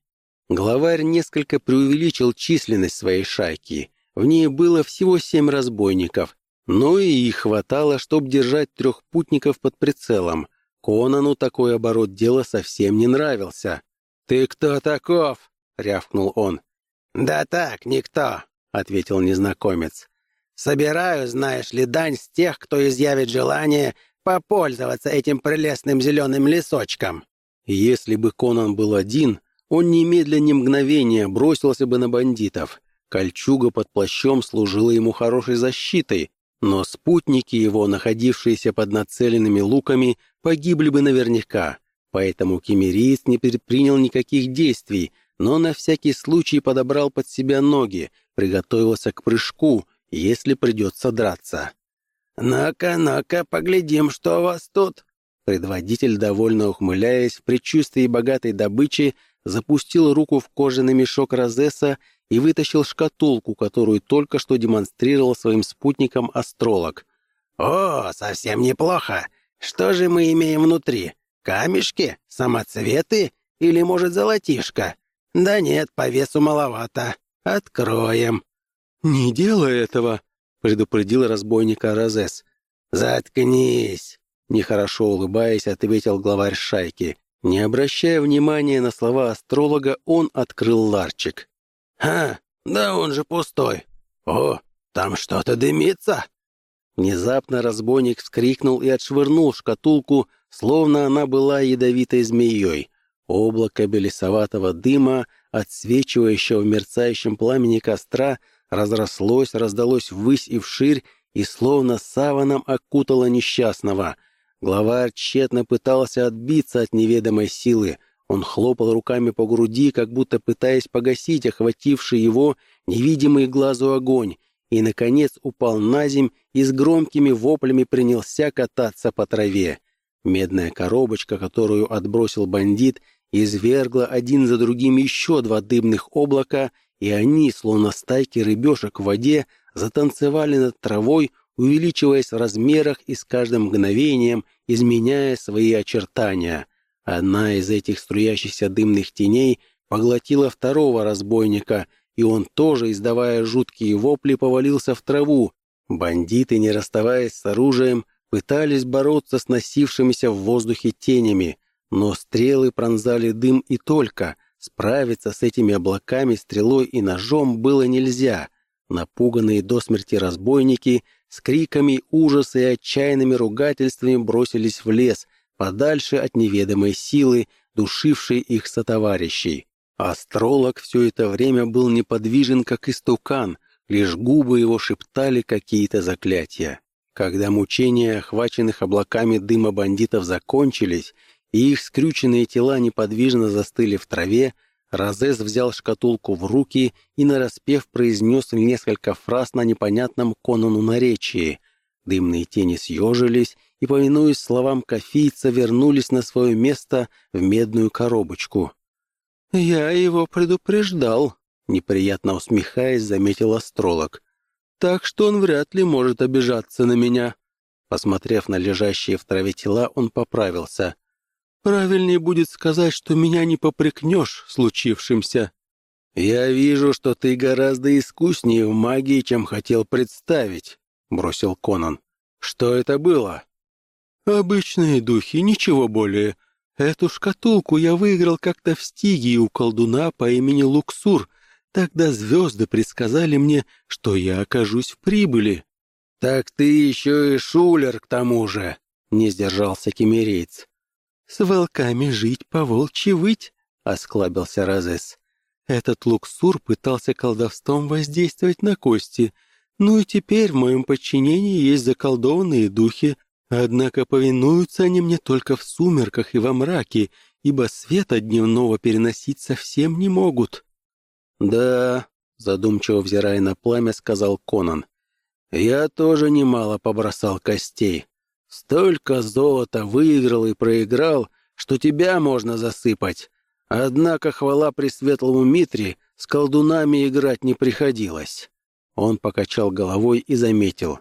Главарь несколько преувеличил численность своей шайки. В ней было всего семь разбойников, но и их хватало, чтобы держать трех путников под прицелом. Конану такой оборот дела совсем не нравился. «Ты кто таков?» — рявкнул он. «Да так, никто», — ответил незнакомец. «Собираю, знаешь ли, дань с тех, кто изъявит желание попользоваться этим прелестным зеленым лесочком». Если бы Конан был один, он немедленно ни мгновения бросился бы на бандитов. Кольчуга под плащом служила ему хорошей защитой, но спутники его, находившиеся под нацеленными луками, погибли бы наверняка. Поэтому кемериец не предпринял никаких действий, но на всякий случай подобрал под себя ноги, приготовился к прыжку, если придется драться. «Ну-ка, ну-ка, поглядим, что у вас тут!» Предводитель, довольно ухмыляясь, в предчувствии богатой добычи, запустил руку в кожаный мешок Розеса и вытащил шкатулку, которую только что демонстрировал своим спутникам астролог. «О, совсем неплохо! Что же мы имеем внутри? Камешки? Самоцветы? Или, может, золотишко? Да нет, по весу маловато. Откроем». «Не делай этого!» — предупредил разбойника Розес. «Заткнись!» — нехорошо улыбаясь, ответил главарь шайки. Не обращая внимания на слова астролога, он открыл ларчик. «А, да он же пустой. О, там что-то дымится!» Внезапно разбойник вскрикнул и отшвырнул шкатулку, словно она была ядовитой змеей. Облако белесоватого дыма, отсвечивающего в мерцающем пламени костра, разрослось, раздалось ввысь и вширь, и словно саваном окутало несчастного. Главарь тщетно пытался отбиться от неведомой силы. Он хлопал руками по груди, как будто пытаясь погасить охвативший его невидимый глазу огонь, и, наконец, упал на земь и с громкими воплями принялся кататься по траве. Медная коробочка, которую отбросил бандит, извергла один за другим еще два дымных облака, и они, словно стайки рыбешек в воде, затанцевали над травой, увеличиваясь в размерах и с каждым мгновением изменяя свои очертания. Одна из этих струящихся дымных теней поглотила второго разбойника, и он тоже, издавая жуткие вопли, повалился в траву. Бандиты, не расставаясь с оружием, пытались бороться с носившимися в воздухе тенями, но стрелы пронзали дым и только. Справиться с этими облаками стрелой и ножом было нельзя. Напуганные до смерти разбойники с криками ужаса и отчаянными ругательствами бросились в лес, подальше от неведомой силы, душившей их сотоварищей. Астролог все это время был неподвижен, как истукан, лишь губы его шептали какие-то заклятия. Когда мучения охваченных облаками дыма бандитов закончились, и их скрюченные тела неподвижно застыли в траве, Розес взял шкатулку в руки и, нараспев, произнес несколько фраз на непонятном Конану наречии. Дымные тени съежились и, повинуясь словам кофейца, вернулись на свое место в медную коробочку. «Я его предупреждал», — неприятно усмехаясь, заметил астролог. «Так что он вряд ли может обижаться на меня». Посмотрев на лежащие в траве тела, он поправился. Правильнее будет сказать, что меня не попрекнешь случившимся. «Я вижу, что ты гораздо искуснее в магии, чем хотел представить», — бросил Конан. «Что это было?» «Обычные духи, ничего более. Эту шкатулку я выиграл как-то в стиге у колдуна по имени Луксур. Тогда звезды предсказали мне, что я окажусь в прибыли». «Так ты еще и шулер к тому же», — не сдержался кемерейц. «С волками жить, по волчьи выть», — осклабился Розес. «Этот Луксур пытался колдовством воздействовать на кости. Ну и теперь в моем подчинении есть заколдованные духи, однако повинуются они мне только в сумерках и во мраке, ибо света дневного переносить совсем не могут». «Да», — задумчиво взирая на пламя, сказал Конан, — «я тоже немало побросал костей. Столько золота выиграл и проиграл, что тебя можно засыпать. Однако хвала Пресветлому Митре с колдунами играть не приходилось». Он покачал головой и заметил.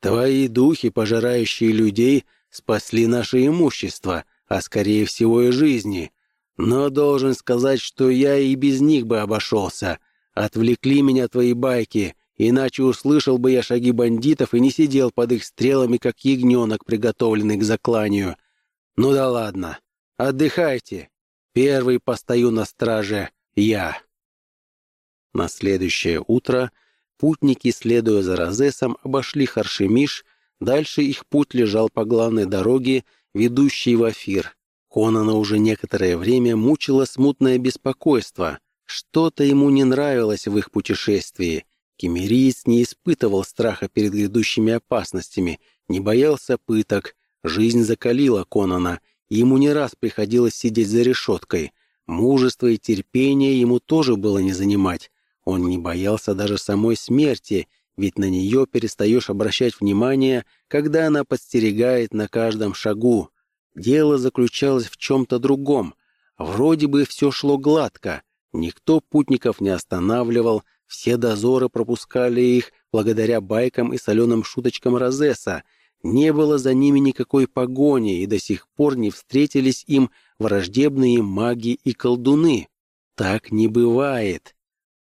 «Твои духи, пожирающие людей, спасли наше имущество, а скорее всего и жизни. Но должен сказать, что я и без них бы обошелся. Отвлекли меня твои байки, Иначе услышал бы я шаги бандитов и не сидел под их стрелами, как ягненок, приготовленный к закланию. Ну да ладно, отдыхайте. Первый постою на страже я. На следующее утро путники, следуя за Розесом, обошли Харшемиш, дальше их путь лежал по главной дороге, ведущей в Афир. Конана уже некоторое время мучило смутное беспокойство. Что-то ему не нравилось в их путешествии — Кемериец не испытывал страха перед грядущими опасностями, не боялся пыток, жизнь закалила Конана, ему не раз приходилось сидеть за решеткой. Мужество и терпение ему тоже было не занимать. Он не боялся даже самой смерти, ведь на нее перестаешь обращать внимание, когда она подстерегает на каждом шагу. Дело заключалось в чем-то другом. Вроде бы все шло гладко, никто путников не останавливал, все дозоры пропускали их благодаря байкам и соленым шуточкам Розеса. Не было за ними никакой погони, и до сих пор не встретились им враждебные маги и колдуны. Так не бывает.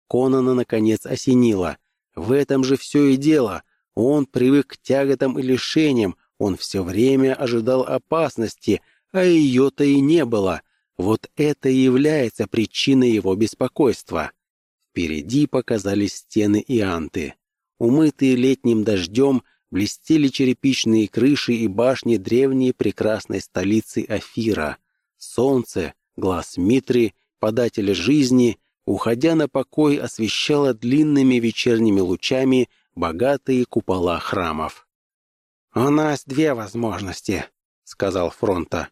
Конана, наконец, осенило. В этом же все и дело. Он привык к тяготам и лишениям, он все время ожидал опасности, а ее-то и не было. Вот это и является причиной его беспокойства. Впереди показались стены и анты. Умытые летним дождем, блестели черепичные крыши и башни древней прекрасной столицы Афира. Солнце, глаз Митри, подателя жизни, уходя на покой, освещало длинными вечерними лучами богатые купола храмов. «У нас две возможности», — сказал Фронта.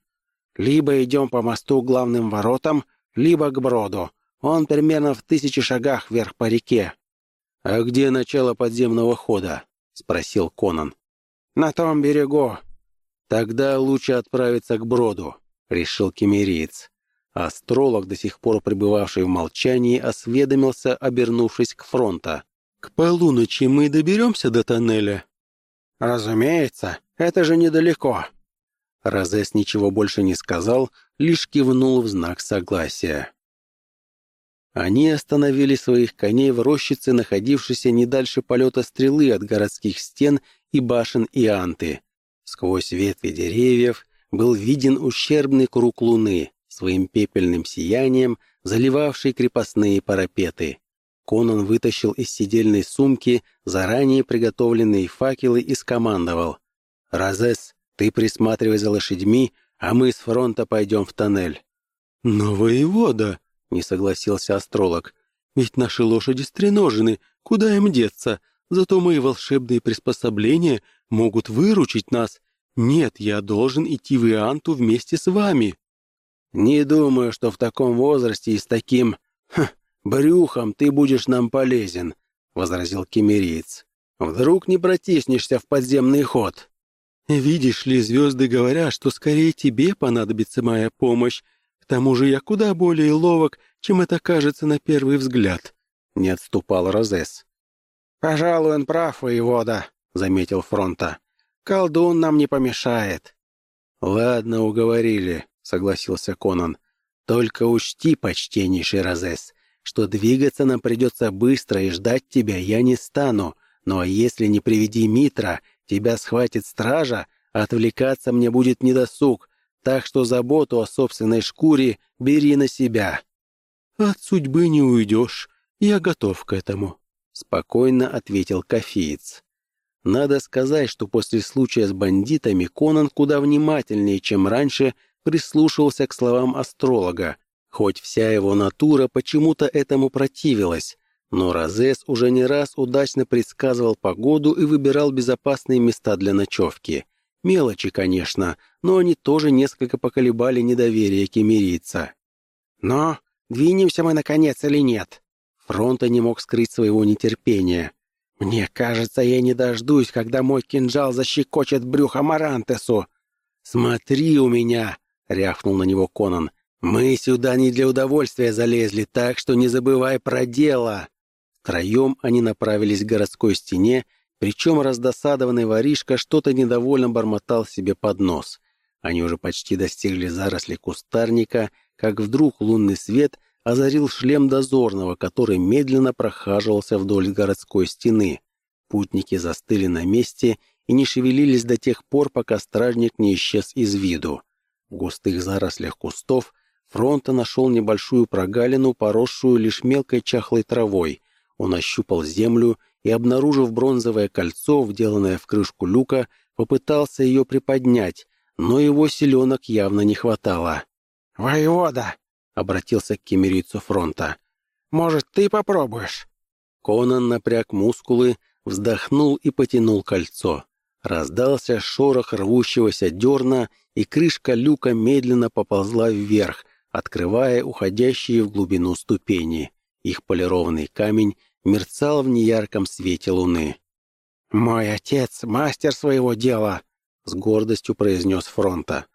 «Либо идем по мосту к главным воротам, либо к броду. Он примерно в тысячи шагах вверх по реке». «А где начало подземного хода?» — спросил Конан. «На том берегу». «Тогда лучше отправиться к броду», — решил кемериец. Астролог, до сих пор пребывавший в молчании, осведомился, обернувшись к фронта. «К полуночи мы доберемся до тоннеля?» «Разумеется, это же недалеко». Розес ничего больше не сказал, лишь кивнул в знак согласия. Они остановили своих коней в рощице, находившейся не дальше полета стрелы от городских стен и башен Ианты. Сквозь ветви деревьев был виден ущербный круг луны, своим пепельным сиянием заливавший крепостные парапеты. Конан вытащил из сидельной сумки заранее приготовленные факелы и скомандовал. «Розес, ты присматривай за лошадьми, а мы с фронта пойдем в тоннель». «Но воевода!» — не согласился астролог. «Ведь наши лошади стреножены, куда им деться? Зато мои волшебные приспособления могут выручить нас. Нет, я должен идти в Ианту вместе с вами». «Не думаю, что в таком возрасте и с таким... Хм, брюхом ты будешь нам полезен», — возразил кемериец. «Вдруг не протиснешься в подземный ход?» «Видишь ли, звезды говорят, что скорее тебе понадобится моя помощь, тому же я куда более ловок, чем это кажется на первый взгляд», — не отступал Розес. «Пожалуй, он прав, воевода», — заметил Фронта. «Колдун нам не помешает». «Ладно, уговорили», — согласился Конан. «Только учти, почтеннейший Розес, что двигаться нам придется быстро и ждать тебя я не стану, но если не приведи Митра, тебя схватит стража, отвлекаться мне будет недосуг, так что заботу о собственной шкуре бери на себя». «От судьбы не уйдешь, я готов к этому», — спокойно ответил кофеец. Надо сказать, что после случая с бандитами Конан куда внимательнее, чем раньше, прислушивался к словам астролога, хоть вся его натура почему-то этому противилась. Но Розес уже не раз удачно предсказывал погоду и выбирал безопасные места для ночевки. Мелочи, конечно, но они тоже несколько поколебали недоверие кемерийца. «Но двинемся мы, наконец, или нет?» Фронта не мог скрыть своего нетерпения. «Мне кажется, я не дождусь, когда мой кинжал защекочет брюхо Марантесу!» «Смотри у меня!» — рявкнул на него Конан. «Мы сюда не для удовольствия залезли, так что не забывай про дело!» Втроем они направились к городской стене, причем раздосадованный воришка что-то недовольно бормотал себе под нос. Они уже почти достигли заросли кустарника, как вдруг лунный свет озарил шлем дозорного, который медленно прохаживался вдоль городской стены. Путники застыли на месте и не шевелились до тех пор, пока стражник не исчез из виду. В густых зарослях кустов фронта нашел небольшую прогалину, поросшую лишь мелкой чахлой травой. Он ощупал землю и, обнаружив бронзовое кольцо, вделанное в крышку люка, попытался ее приподнять, но его селенок явно не хватало. «Воевода!» — обратился к кемерицу фронта. «Может, ты попробуешь?» Конан напряг мускулы, вздохнул и потянул кольцо. Раздался шорох рвущегося дерна, и крышка люка медленно поползла вверх, открывая уходящие в глубину ступени. Их полированный камень мерцал в неярком свете луны. «Мой отец — мастер своего дела», — с гордостью произнес Фронта.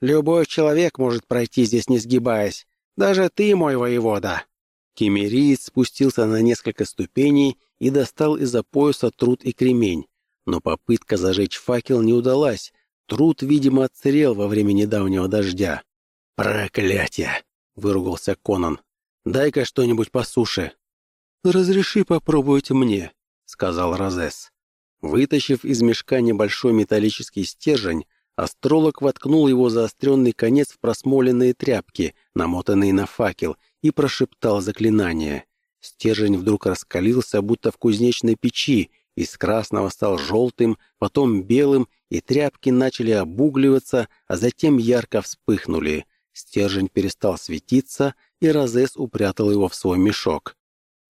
«Любой человек может пройти здесь, не сгибаясь. Даже ты, мой воевода!» Кемериец спустился на несколько ступеней и достал из-за пояса труд и кремень. Но попытка зажечь факел не удалась. Труд, видимо, отсырел во время недавнего дождя. «Проклятие!» — выругался Конан. «Дай-ка что-нибудь по суше». «Разреши попробовать мне», — сказал Розес. Вытащив из мешка небольшой металлический стержень, астролог воткнул его заостренный конец в просмоленные тряпки, намотанные на факел, и прошептал заклинание. Стержень вдруг раскалился, будто в кузнечной печи, из красного стал желтым, потом белым, и тряпки начали обугливаться, а затем ярко вспыхнули. Стержень перестал светиться, и Розес упрятал его в свой мешок.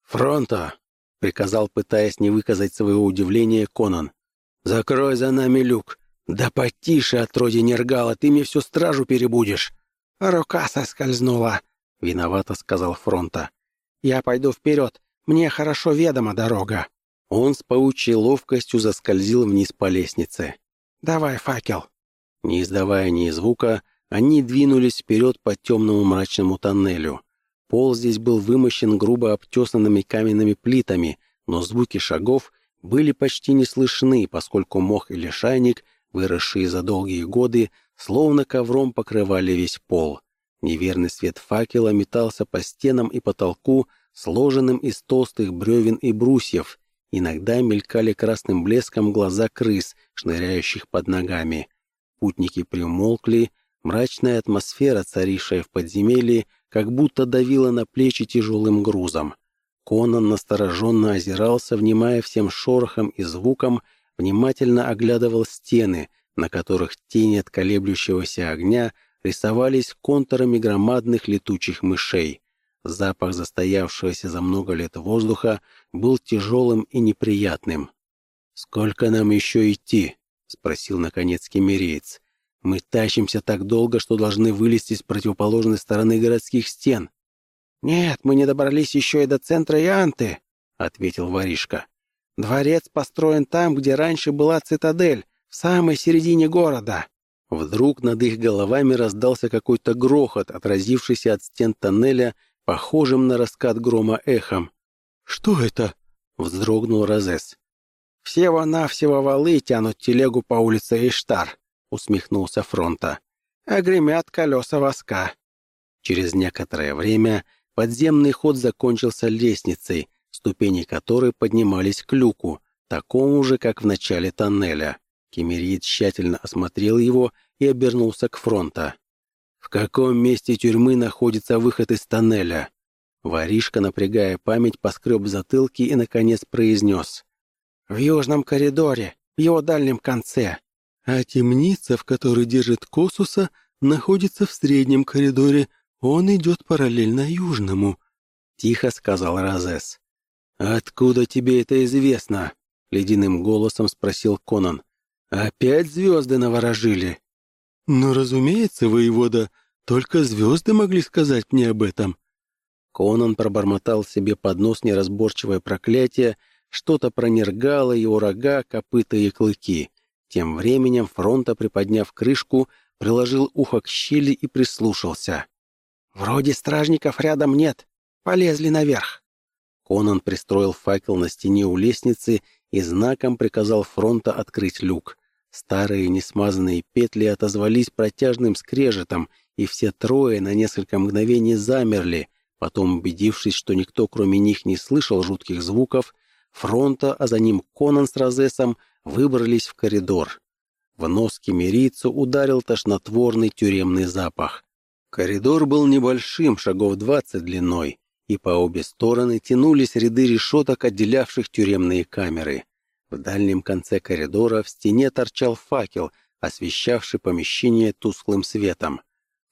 «Фронта!» — приказал, пытаясь не выказать своего удивления, Конан. «Закрой за нами люк! Да потише, отроди Нергала, ты мне всю стражу перебудешь!» «Рука соскользнула!» — виновато сказал Фронта. «Я пойду вперед, мне хорошо ведома дорога!» Он с паучьей ловкостью заскользил вниз по лестнице. «Давай факел!» Не издавая ни звука, они двинулись вперед по темному мрачному тоннелю. Пол здесь был вымощен грубо обтесанными каменными плитами, но звуки шагов были почти не слышны, поскольку мох и лишайник, выросшие за долгие годы, словно ковром покрывали весь пол. Неверный свет факела метался по стенам и потолку, сложенным из толстых бревен и брусьев. Иногда мелькали красным блеском глаза крыс, шныряющих под ногами. Путники примолкли, мрачная атмосфера, царившая в подземелье, как будто давила на плечи тяжелым грузом. Конан настороженно озирался, внимая всем шорохом и звуком, внимательно оглядывал стены, на которых тени от колеблющегося огня рисовались контурами громадных летучих мышей. Запах застоявшегося за много лет воздуха был тяжелым и неприятным. «Сколько нам еще идти?» — спросил наконец кемереец. Мы тащимся так долго, что должны вылезти с противоположной стороны городских стен. «Нет, мы не добрались еще и до центра Ианты», — ответил воришка. «Дворец построен там, где раньше была цитадель, в самой середине города». Вдруг над их головами раздался какой-то грохот, отразившийся от стен тоннеля, похожим на раскат грома эхом. «Что это?» — вздрогнул Розес. «Всего-навсего валы тянут телегу по улице Иштар», усмехнулся Фронта. «А гремят колеса воска». Через некоторое время подземный ход закончился лестницей, ступени которой поднимались к люку, такому же, как в начале тоннеля. Кемерит тщательно осмотрел его и обернулся к фронта. «В каком месте тюрьмы находится выход из тоннеля?» Воришка, напрягая память, поскреб затылки и, наконец, произнес. «В южном коридоре, в его дальнем конце а темница, в которой держит Косуса, находится в среднем коридоре, он идет параллельно южному», — тихо сказал Розес. «Откуда тебе это известно?» — ледяным голосом спросил Конан. «Опять звезды наворожили?» «Ну, разумеется, воевода, только звезды могли сказать мне об этом». Конан пробормотал себе под нос неразборчивое проклятие, что-то про нергало, его рога, копыта и клыки. Тем временем фронта, приподняв крышку, приложил ухо к щели и прислушался. «Вроде стражников рядом нет. Полезли наверх». Конан пристроил факел на стене у лестницы и знаком приказал фронта открыть люк. Старые несмазанные петли отозвались протяжным скрежетом, и все трое на несколько мгновений замерли. Потом, убедившись, что никто кроме них не слышал жутких звуков, фронта, а за ним Конан с Розесом выбрались в коридор. В нос кемерийцу ударил тошнотворный тюремный запах. Коридор был небольшим, шагов двадцать длиной, и по обе стороны тянулись ряды решеток, отделявших тюремные камеры. В дальнем конце коридора в стене торчал факел, освещавший помещение тусклым светом.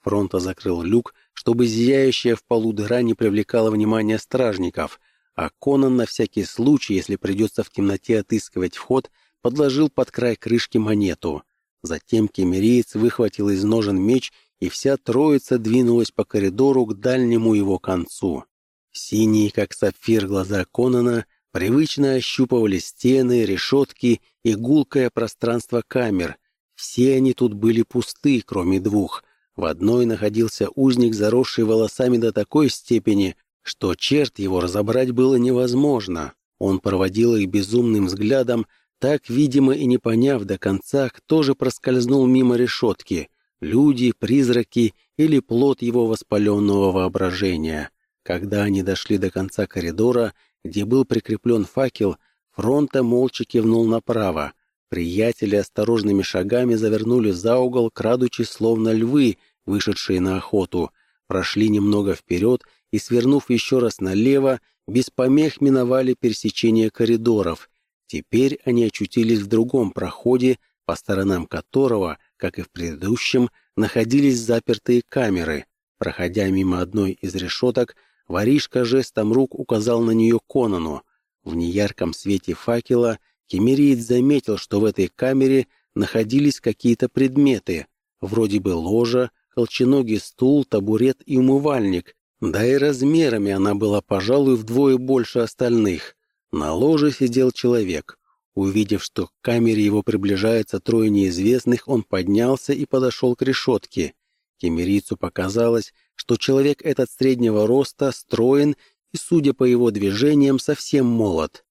Фронта закрыл люк, чтобы зияющая в полу дыра не привлекала внимания стражников, а Конан на всякий случай, если придется в темноте отыскивать вход, подложил под край крышки монету. Затем кемериец выхватил из ножен меч, и вся троица двинулась по коридору к дальнему его концу. Синие, как сапфир, глаза Конана привычно ощупывали стены, решетки и гулкое пространство камер. Все они тут были пусты, кроме двух. В одной находился узник, заросший волосами до такой степени, что черт его разобрать было невозможно. Он проводил их безумным взглядом, так, видимо, и не поняв до конца, кто же проскользнул мимо решетки — люди, призраки или плод его воспаленного воображения. Когда они дошли до конца коридора, где был прикреплен факел, фронта молча кивнул направо. Приятели осторожными шагами завернули за угол, крадучи словно львы, вышедшие на охоту, прошли немного вперед и, свернув еще раз налево, без помех миновали пересечение коридоров. Теперь они очутились в другом проходе, по сторонам которого, как и в предыдущем, находились запертые камеры. Проходя мимо одной из решеток, воришка жестом рук указал на нее Конану. В неярком свете факела Кемериец заметил, что в этой камере находились какие-то предметы, вроде бы ложа, колченогий стул, табурет и умывальник, да и размерами она была, пожалуй, вдвое больше остальных. На ложе сидел человек. Увидев, что к камере его приближается трое неизвестных, он поднялся и подошел к решетке. Кемерийцу показалось, что человек этот среднего роста, строен и, судя по его движениям, совсем молод.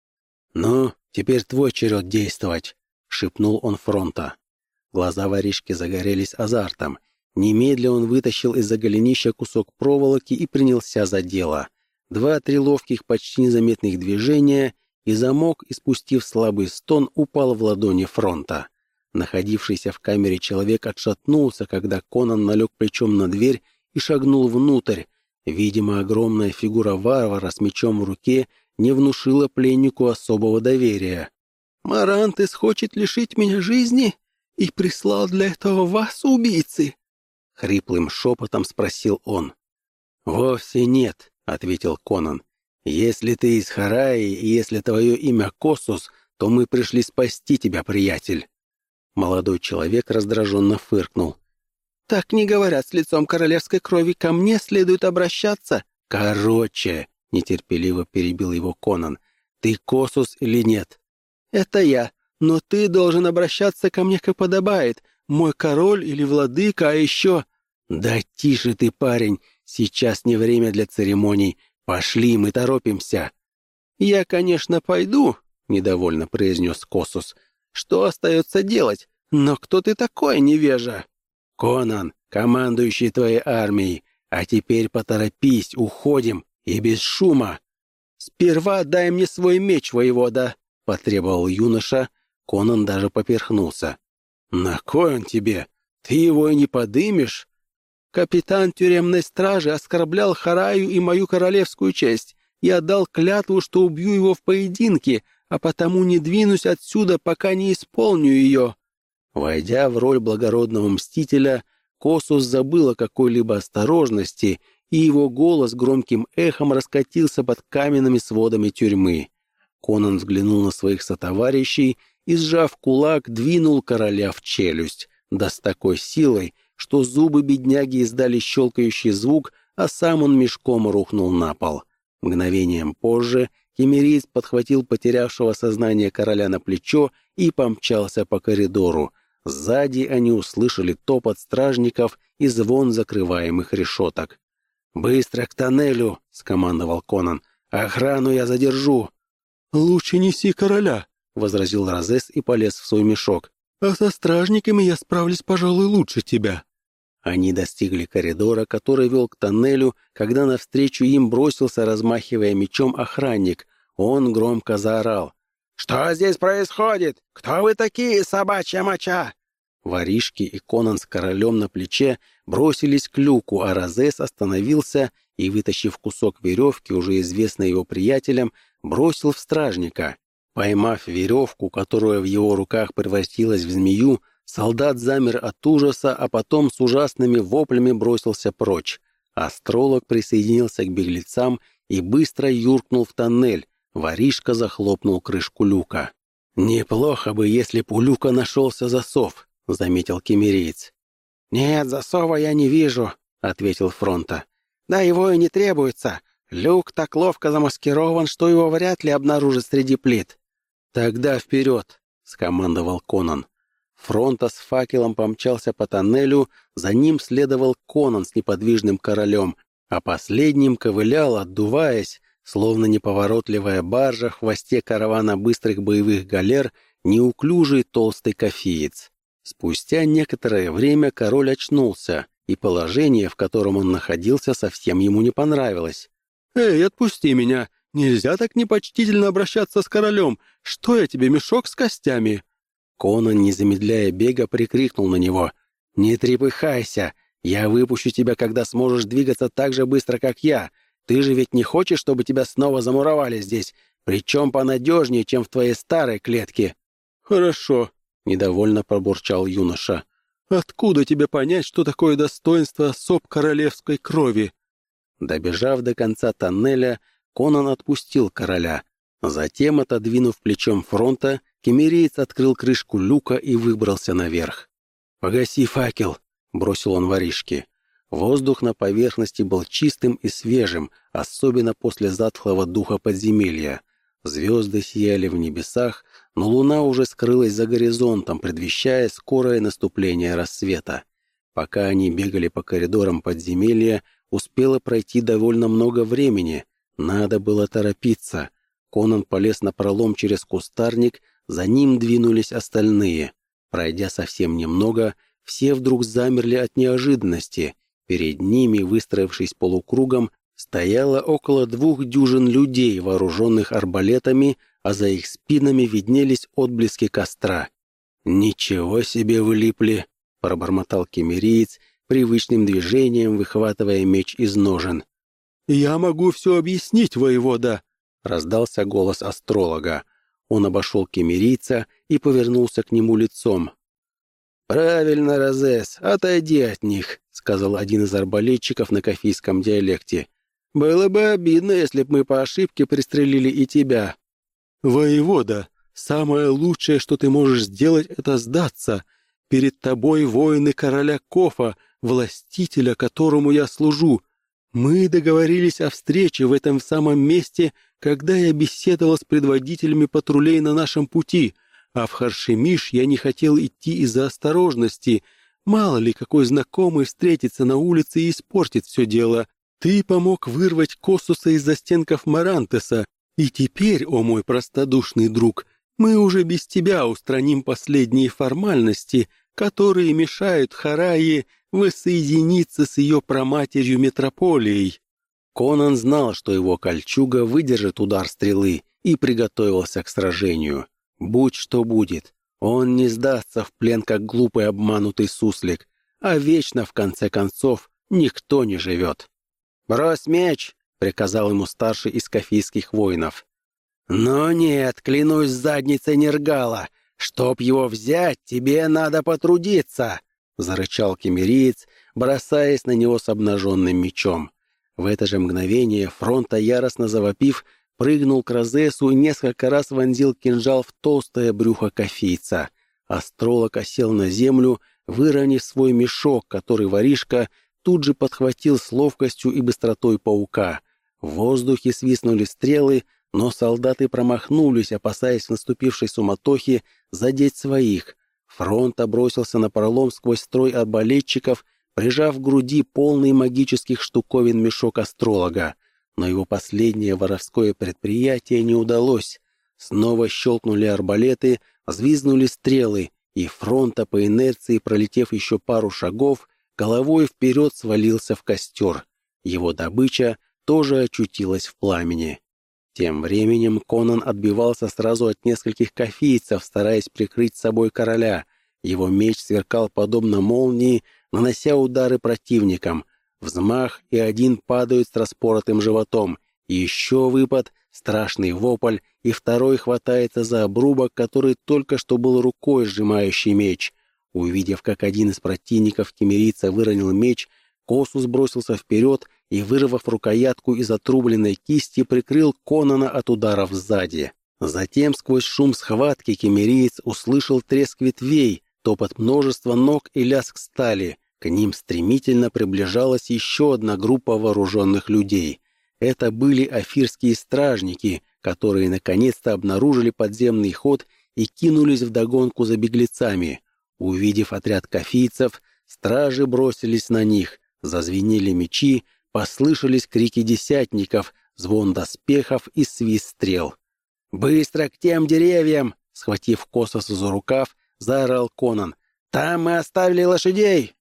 «Ну, теперь твой черед действовать», — шепнул он фронта. Глаза воришки загорелись азартом. Немедля он вытащил из-за голенища кусок проволоки и принялся за дело. Два-три ловких, почти незаметных движения, и замок, испустив слабый стон, упал в ладони фронта. Находившийся в камере человек отшатнулся, когда Конан налег плечом на дверь и шагнул внутрь. Видимо, огромная фигура варвара с мечом в руке не внушила пленнику особого доверия. «Марантес хочет лишить меня жизни и прислал для этого вас, убийцы!» — хриплым шепотом спросил он. «Вовсе нет», — ответил Конан. «Если ты из Хараи и если твое имя Косус, то мы пришли спасти тебя, приятель». Молодой человек раздраженно фыркнул. «Так не говорят с лицом королевской крови, ко мне следует обращаться». «Короче», — нетерпеливо перебил его Конан, — «ты Косус или нет?» «Это я, но ты должен обращаться ко мне как подобает, мой король или владыка, а еще...» «Да тише ты, парень, сейчас не время для церемоний. Пошли, мы торопимся». «Я, конечно, пойду», — недовольно произнес Косус. «Что остается делать? Но кто ты такой, невежа?» «Конан, командующий твоей армией. А теперь поторопись, уходим, и без шума». «Сперва дай мне свой меч, воевода», — потребовал юноша. Конан даже поперхнулся. «На кой он тебе? Ты его и не подымешь?» «Капитан тюремной стражи оскорблял Хараю и мою королевскую честь. Я дал клятву, что убью его в поединке, а потому не двинусь отсюда, пока не исполню ее». Войдя в роль благородного мстителя, Косус забыл о какой-либо осторожности, и его голос громким эхом раскатился под каменными сводами тюрьмы. Конан взглянул на своих сотоварищей и, сжав кулак, двинул короля в челюсть, да с такой силой, что зубы бедняги издали щелкающий звук, а сам он мешком рухнул на пол. Мгновением позже Кемериец подхватил потерявшего сознание короля на плечо и помчался по коридору. Сзади они услышали топот стражников и звон закрываемых решеток. «Быстро к тоннелю!» — скомандовал Конан. «Охрану я задержу!» «Лучше неси короля!» возразил Розес и полез в свой мешок. «А со стражниками я справлюсь, пожалуй, лучше тебя». Они достигли коридора, который вел к тоннелю, когда навстречу им бросился, размахивая мечом, охранник. Он громко заорал. «Что здесь происходит? Кто вы такие, собачья моча?» Воришки и Конан с королем на плече бросились к люку, а Розес остановился и, вытащив кусок веревки, уже известный его приятелям, бросил в стражника. Поймав веревку, которая в его руках превратилась в змею, солдат замер от ужаса, а потом с ужасными воплями бросился прочь. Астролог присоединился к беглецам и быстро юркнул в тоннель. Воришка захлопнул крышку люка. «Неплохо бы, если б у люка нашелся засов», — заметил кемериец. «Нет, засова я не вижу», — ответил Фронта. «Да его и не требуется. Люк так ловко замаскирован, что его вряд ли обнаружат среди плит». «Тогда вперед!» — скомандовал Конан. Фронта с факелом помчался по тоннелю, за ним следовал Конан с неподвижным королем, а последним ковылял, отдуваясь, словно неповоротливая баржа в хвосте каравана быстрых боевых галер, неуклюжий толстый кофеец. Спустя некоторое время король очнулся, и положение, в котором он находился, совсем ему не понравилось. «Эй, отпусти меня! Нельзя так непочтительно обращаться с королем! Что я тебе, мешок с костями?» Конан, не замедляя бега, прикрикнул на него. «Не трепыхайся! Я выпущу тебя, когда сможешь двигаться так же быстро, как я. Ты же ведь не хочешь, чтобы тебя снова замуровали здесь, причем понадежнее, чем в твоей старой клетке». «Хорошо», — недовольно пробурчал юноша. «Откуда тебе понять, что такое достоинство особ королевской крови?» Добежав до конца тоннеля, Конан отпустил короля. Затем, отодвинув плечом фронта, кемериец открыл крышку люка и выбрался наверх. «Погаси факел», — бросил он воришке. Воздух на поверхности был чистым и свежим, особенно после затхлого духа подземелья. Звезды сияли в небесах, но луна уже скрылась за горизонтом, предвещая скорое наступление рассвета. Пока они бегали по коридорам подземелья, успело пройти довольно много времени. Надо было торопиться. Конан полез на пролом через кустарник, за ним двинулись остальные. Пройдя совсем немного, все вдруг замерли от неожиданности. Перед ними, выстроившись полукругом, стояло около двух дюжин людей, вооруженных арбалетами, а за их спинами виднелись отблески костра. «Ничего себе вылипли!» — пробормотал кемериец, привычным движением выхватывая меч из ножен. «Я могу все объяснить, воевода!» — раздался голос астролога. Он обошел кемерийца и повернулся к нему лицом. «Правильно, Розес, отойди от них», — сказал один из арбалетчиков на кофийском диалекте. «Было бы обидно, если бы мы по ошибке пристрелили и тебя». «Воевода, самое лучшее, что ты можешь сделать, это сдаться. Перед тобой воины короля Кофа, властителя, которому я служу. Мы договорились о встрече в этом самом месте, когда я беседовал с предводителями патрулей на нашем пути». А в Харшемиш я не хотел идти из-за осторожности. Мало ли, какой знакомый встретится на улице и испортит все дело. Ты помог вырвать Косуса из застенков Марантеса, и теперь, о мой простодушный друг, мы уже без тебя устраним последние формальности, которые мешают Харае воссоединиться с ее проматерью Метрополией». Конан знал, что его кольчуга выдержит удар стрелы, и приготовился к сражению. Будь что будет, он не сдастся в плен, как глупый обманутый суслик, а вечно, в конце концов, никто не живет. «Брось меч!» — приказал ему старший из кофийских воинов. «Но нет, клянусь задницей Нергала, чтоб его взять, тебе надо потрудиться!» — зарычал кемериец, бросаясь на него с обнаженным мечом. В это же мгновение фронта, яростно завопив, прыгнул к Розесу и несколько раз вонзил кинжал в толстое брюхо кофейца. Астролог осел на землю, выронив свой мешок, который воришка тут же подхватил с ловкостью и быстротой паука. В воздухе свистнули стрелы, но солдаты промахнулись, опасаясь в наступившей суматохе задеть своих. Фронт обросился на пролом сквозь строй арбалетчиков, прижав к груди полный магических штуковин мешок астролога но его последнее воровское предприятие не удалось. Снова щелкнули арбалеты, взвизнули стрелы, и фронта по инерции, пролетев еще пару шагов, головой вперед свалился в костер. Его добыча тоже очутилась в пламени. Тем временем Конан отбивался сразу от нескольких кофейцев, стараясь прикрыть собой короля. Его меч сверкал подобно молнии, нанося удары противникам, Взмах, и один падает с распоротым животом. Еще выпад, страшный вопль, и второй хватается за обрубок, который только что был рукой, сжимающий меч. Увидев, как один из противников кемерица выронил меч, Косус бросился вперед и, вырвав рукоятку из отрубленной кисти, прикрыл Конана от ударов сзади. Затем сквозь шум схватки кемериец услышал треск ветвей, топот множества ног и лязг стали. К ним стремительно приближалась еще одна группа вооруженных людей. Это были афирские стражники, которые наконец-то обнаружили подземный ход и кинулись вдогонку за беглецами. Увидев отряд кофийцев, стражи бросились на них, зазвенели мечи, послышались крики десятников, звон доспехов и свист стрел. «Быстро к тем деревьям!» Схватив Кососа за рукав, заорал Конан. «Там мы оставили лошадей!»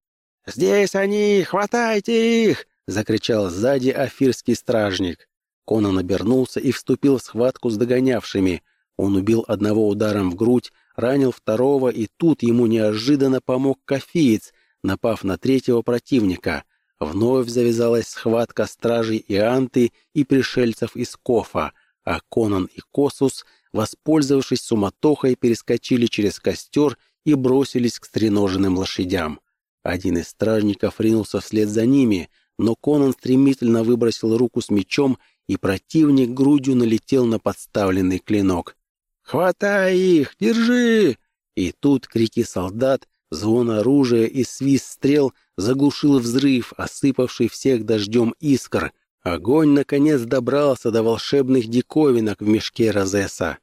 «Здесь они! Хватайте их!» — закричал сзади афирский стражник. Конан обернулся и вступил в схватку с догонявшими. Он убил одного ударом в грудь, ранил второго, и тут ему неожиданно помог кофеец, напав на третьего противника. Вновь завязалась схватка стражей Ианты и пришельцев из Кофа, а Конан и Косус, воспользовавшись суматохой, перескочили через костер и бросились к стреноженным лошадям. Один из стражников ринулся вслед за ними, но Конан стремительно выбросил руку с мечом, и противник грудью налетел на подставленный клинок. «Хватай их! Держи!» И тут крики солдат, звон оружия и свист стрел заглушил взрыв, осыпавший всех дождем искр. Огонь, наконец, добрался до волшебных диковинок в мешке Розеса.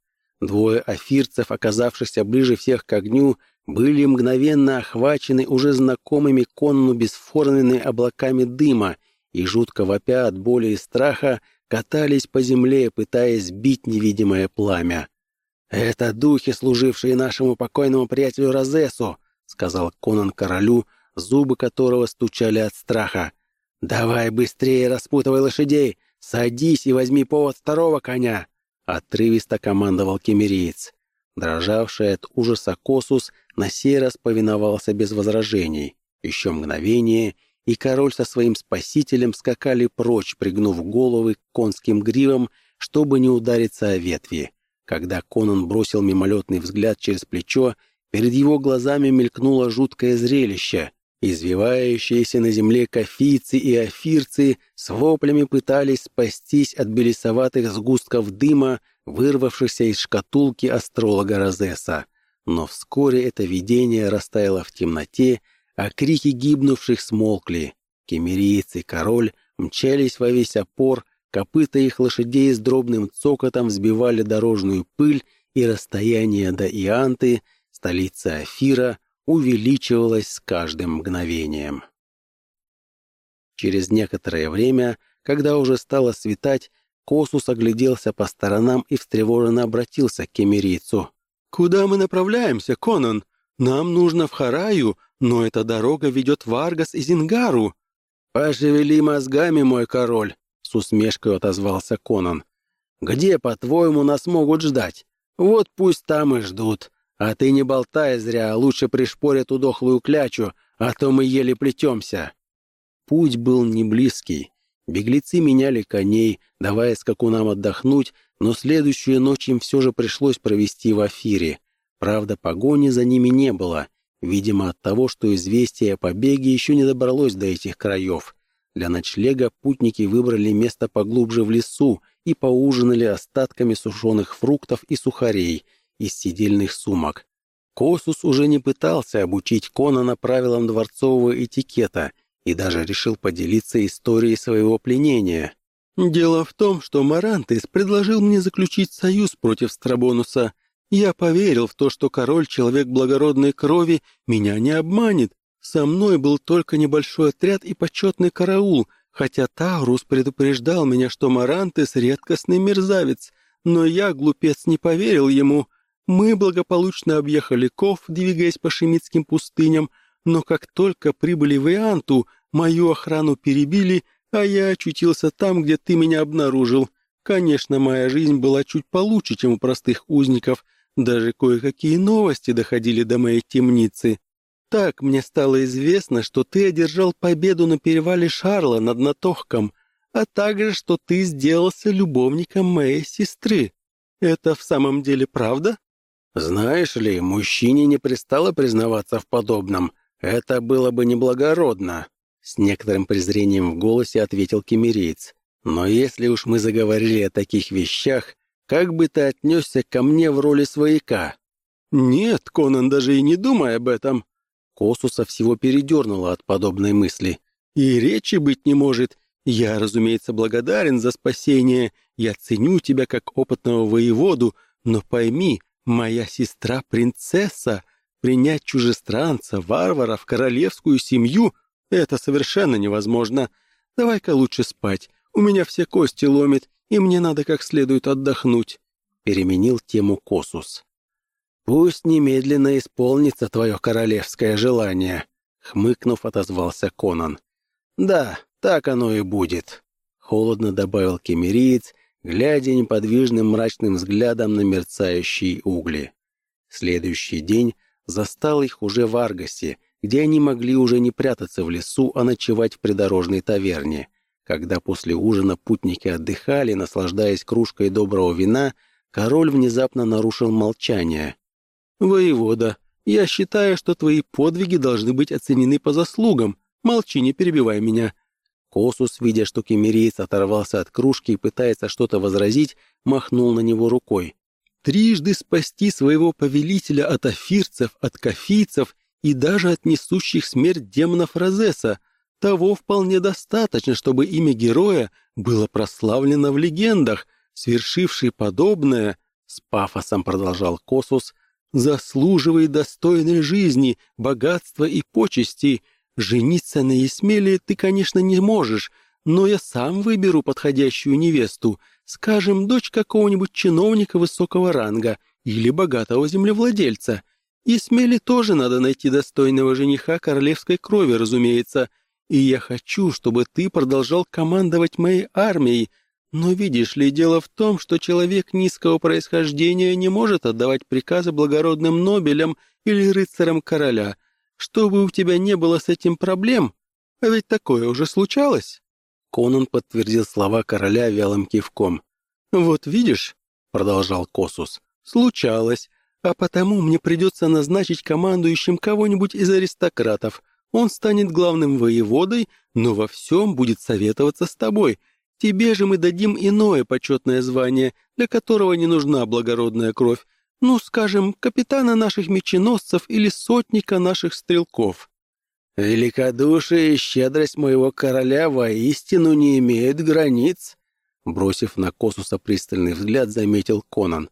Двое афирцев, оказавшихся ближе всех к огню, были мгновенно охвачены уже знакомыми конну бесформенными облаками дыма и, жутко вопя от боли и страха, катались по земле, пытаясь бить невидимое пламя. «Это духи, служившие нашему покойному приятелю Розесу», — сказал Конан королю, зубы которого стучали от страха. «Давай быстрее распутывай лошадей, садись и возьми повод второго коня», — отрывисто командовал кемериец. Дрожавший от ужаса Косус на сей раз повиновался без возражений. Еще мгновение, и король со своим спасителем скакали прочь, пригнув головы к конским гривам, чтобы не удариться о ветви. Когда Конан бросил мимолетный взгляд через плечо, перед его глазами мелькнуло жуткое зрелище. Извивающиеся на земле кофийцы и афирцы с воплями пытались спастись от белесоватых сгустков дыма, вырвавшихся из шкатулки астролога Розеса. Но вскоре это видение растаяло в темноте, а крики гибнувших смолкли. Кемерийцы и король мчались во весь опор, копыта их лошадей с дробным цокотом взбивали дорожную пыль, и расстояние до Ианты, столицы Афира, увеличивалось с каждым мгновением. Через некоторое время, когда уже стало светать, Косус огляделся по сторонам и встревоженно обратился к кемерийцу. «Куда мы направляемся, Конан? Нам нужно в Хараю, но эта дорога ведет в Аргас и Зингару». «Пошевели мозгами, мой король», — с усмешкой отозвался Конан. «Где, по-твоему, нас могут ждать? Вот пусть там и ждут. А ты не болтай зря, лучше пришпорь эту дохлую клячу, а то мы еле плетемся». Путь был не близкий. Беглецы меняли коней, давая скакунам отдохнуть, но следующую ночь им все же пришлось провести в Афире. Правда, погони за ними не было, видимо, от того, что известие о побеге еще не добралось до этих краев. Для ночлега путники выбрали место поглубже в лесу и поужинали остатками сушеных фруктов и сухарей из сидельных сумок. Косус уже не пытался обучить Конана правилам дворцового этикета – и даже решил поделиться историей своего пленения. «Дело в том, что Марантес предложил мне заключить союз против Страбонуса. Я поверил в то, что король, человек благородной крови, меня не обманет. Со мной был только небольшой отряд и почетный караул, хотя Таурус предупреждал меня, что Марантес — редкостный мерзавец, но я, глупец, не поверил ему. Мы благополучно объехали Ков, двигаясь по шемитским пустыням, но как только прибыли в Ианту, мою охрану перебили, а я очутился там, где ты меня обнаружил. Конечно, моя жизнь была чуть получше, чем у простых узников, даже кое-какие новости доходили до моей темницы. Так мне стало известно, что ты одержал победу на перевале Шарла над Натохком, а также, что ты сделался любовником моей сестры. Это в самом деле правда? Знаешь ли, мужчине не пристало признаваться в подобном — «Это было бы неблагородно», — с некоторым презрением в голосе ответил кемереец. «Но если уж мы заговорили о таких вещах, как бы ты отнесся ко мне в роли свояка?» «Нет, Конан, даже и не думай об этом». Косуса всего передернуло от подобной мысли. «И речи быть не может. Я, разумеется, благодарен за спасение. Я ценю тебя как опытного воеводу, но пойми, моя сестра принцесса. Принять чужестранца, варвара в королевскую семью — это совершенно невозможно. Давай-ка лучше спать. У меня все кости ломит, и мне надо как следует отдохнуть», — переменил тему Косус. «Пусть немедленно исполнится твое королевское желание», — хмыкнув, отозвался Конан. «Да, так оно и будет», — холодно добавил кемериец, глядя неподвижным мрачным взглядом на мерцающие угли. Следующий день застал их уже в Аргасе, где они могли уже не прятаться в лесу, а ночевать в придорожной таверне. Когда после ужина путники отдыхали, наслаждаясь кружкой доброго вина, король внезапно нарушил молчание. «Воевода, я считаю, что твои подвиги должны быть оценены по заслугам. Молчи, не перебивай меня». Косус, видя, что кемериец оторвался от кружки и пытается что-то возразить, махнул на него рукой. «Трижды спасти своего повелителя от афирцев, от кафийцев и даже от несущих смерть демонов Розеса. Того вполне достаточно, чтобы имя героя было прославлено в легендах, свершивший подобное, с пафосом продолжал Косус, заслуживает достойной жизни, богатства и почестей. Жениться на Есмеле ты, конечно, не можешь, но я сам выберу подходящую невесту, скажем, дочь какого-нибудь чиновника высокого ранга или богатого землевладельца. Есмеле тоже надо найти достойного жениха королевской крови, разумеется, и я хочу, чтобы ты продолжал командовать моей армией, но видишь ли, дело в том, что человек низкого происхождения не может отдавать приказы благородным нобелям или рыцарям короля. Чтобы у тебя не было с этим проблем, а ведь такое уже случалось. Конан подтвердил слова короля вялым кивком. «Вот видишь», — продолжал Косус, — «случалось, а потому мне придется назначить командующим кого-нибудь из аристократов. Он станет главным воеводой, но во всем будет советоваться с тобой, Тебе же мы дадим иное почетное звание, для которого не нужна благородная кровь. Ну, скажем, капитана наших меченосцев или сотника наших стрелков». «Великодушие и щедрость моего короля воистину не имеют границ», бросив на Косуса пристальный взгляд, заметил Конан.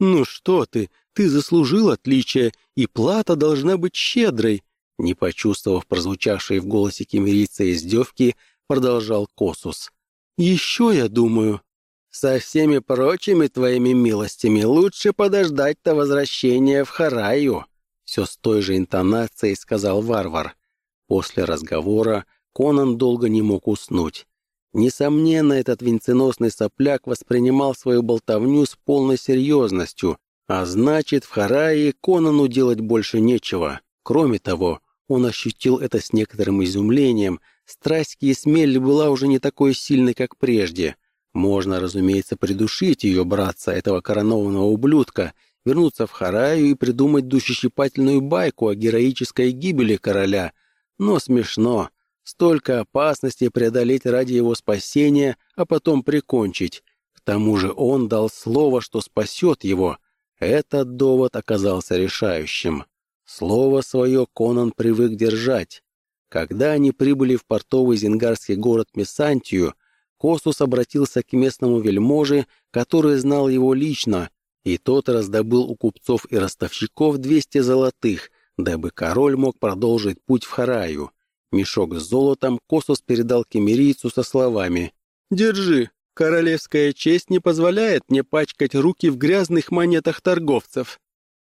«Ну что ты, ты заслужил отличие, и плата должна быть щедрой», не почувствовав прозвучавшей в голосе кемерийца издевки, продолжал Косус. Еще, я думаю, со всеми прочими твоими милостями лучше подождать-то возвращения в Хараю», все с той же интонацией сказал варвар. После разговора Конан долго не мог уснуть. Несомненно, этот венценосный сопляк воспринимал свою болтовню с полной серьезностью, а значит, в Харае Конану делать больше нечего. Кроме того, он ощутил это с некоторым изумлением, Страсть к Есмель была уже не такой сильной, как прежде. Можно, разумеется, придушить ее братца, этого коронованного ублюдка, вернуться в Хараю и придумать душещипательную байку о героической гибели короля. Но смешно. Столько опасностей преодолеть ради его спасения, а потом прикончить. К тому же он дал слово, что спасет его. Этот довод оказался решающим. Слово свое Конан привык держать. Когда они прибыли в портовый зенгарский город Месантию, Косус обратился к местному вельможе, который знал его лично, и тот раздобыл у купцов и ростовщиков 200 золотых, дабы король мог продолжить путь в Хараю. Мешок с золотом Косус передал кемерийцу со словами «Держи, королевская честь не позволяет мне пачкать руки в грязных монетах торговцев».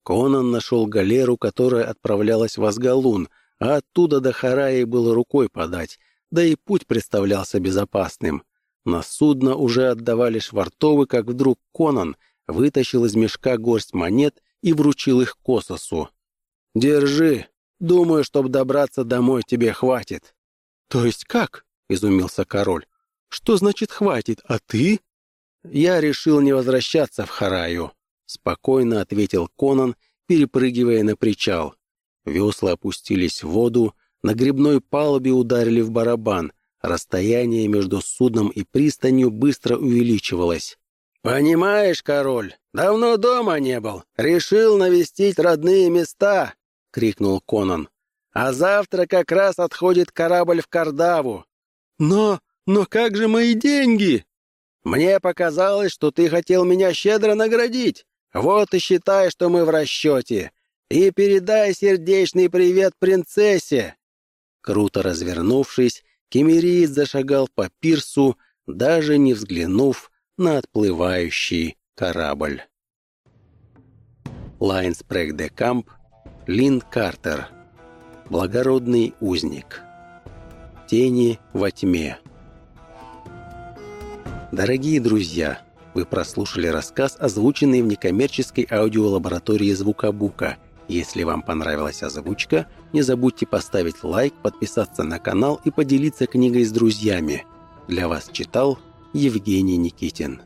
Конан нашел галеру, которая отправлялась в Азгалун, а оттуда до Хараи было рукой подать, да и путь представлялся безопасным. На судно уже отдавали швартовы, как вдруг Конан вытащил из мешка горсть монет и вручил их Кососу. «Держи. Думаю, чтобы добраться домой тебе хватит». «То есть как?» — изумился король. «Что значит «хватит», а ты?» «Я решил не возвращаться в Хараю», — спокойно ответил Конан, перепрыгивая на причал. Весла опустились в воду, на грибной палубе ударили в барабан, расстояние между судном и пристанью быстро увеличивалось. «Понимаешь, король, давно дома не был. Решил навестить родные места!» — крикнул Конан. «А завтра как раз отходит корабль в Кардаву». «Но... но как же мои деньги?» «Мне показалось, что ты хотел меня щедро наградить. Вот и считай, что мы в расчете. И передай сердечный привет принцессе!» Круто развернувшись, Кемериец зашагал по пирсу, даже не взглянув на отплывающий корабль. Лайон Спрэг де Камп, Лин Картер. Благородный узник. Тени во тьме. Дорогие друзья, вы прослушали рассказ, озвученный в некоммерческой аудиолаборатории Звукобука. Если вам понравилась озвучка, не забудьте поставить лайк, подписаться на канал и поделиться книгой с друзьями. Для вас читал Евгений Никитин.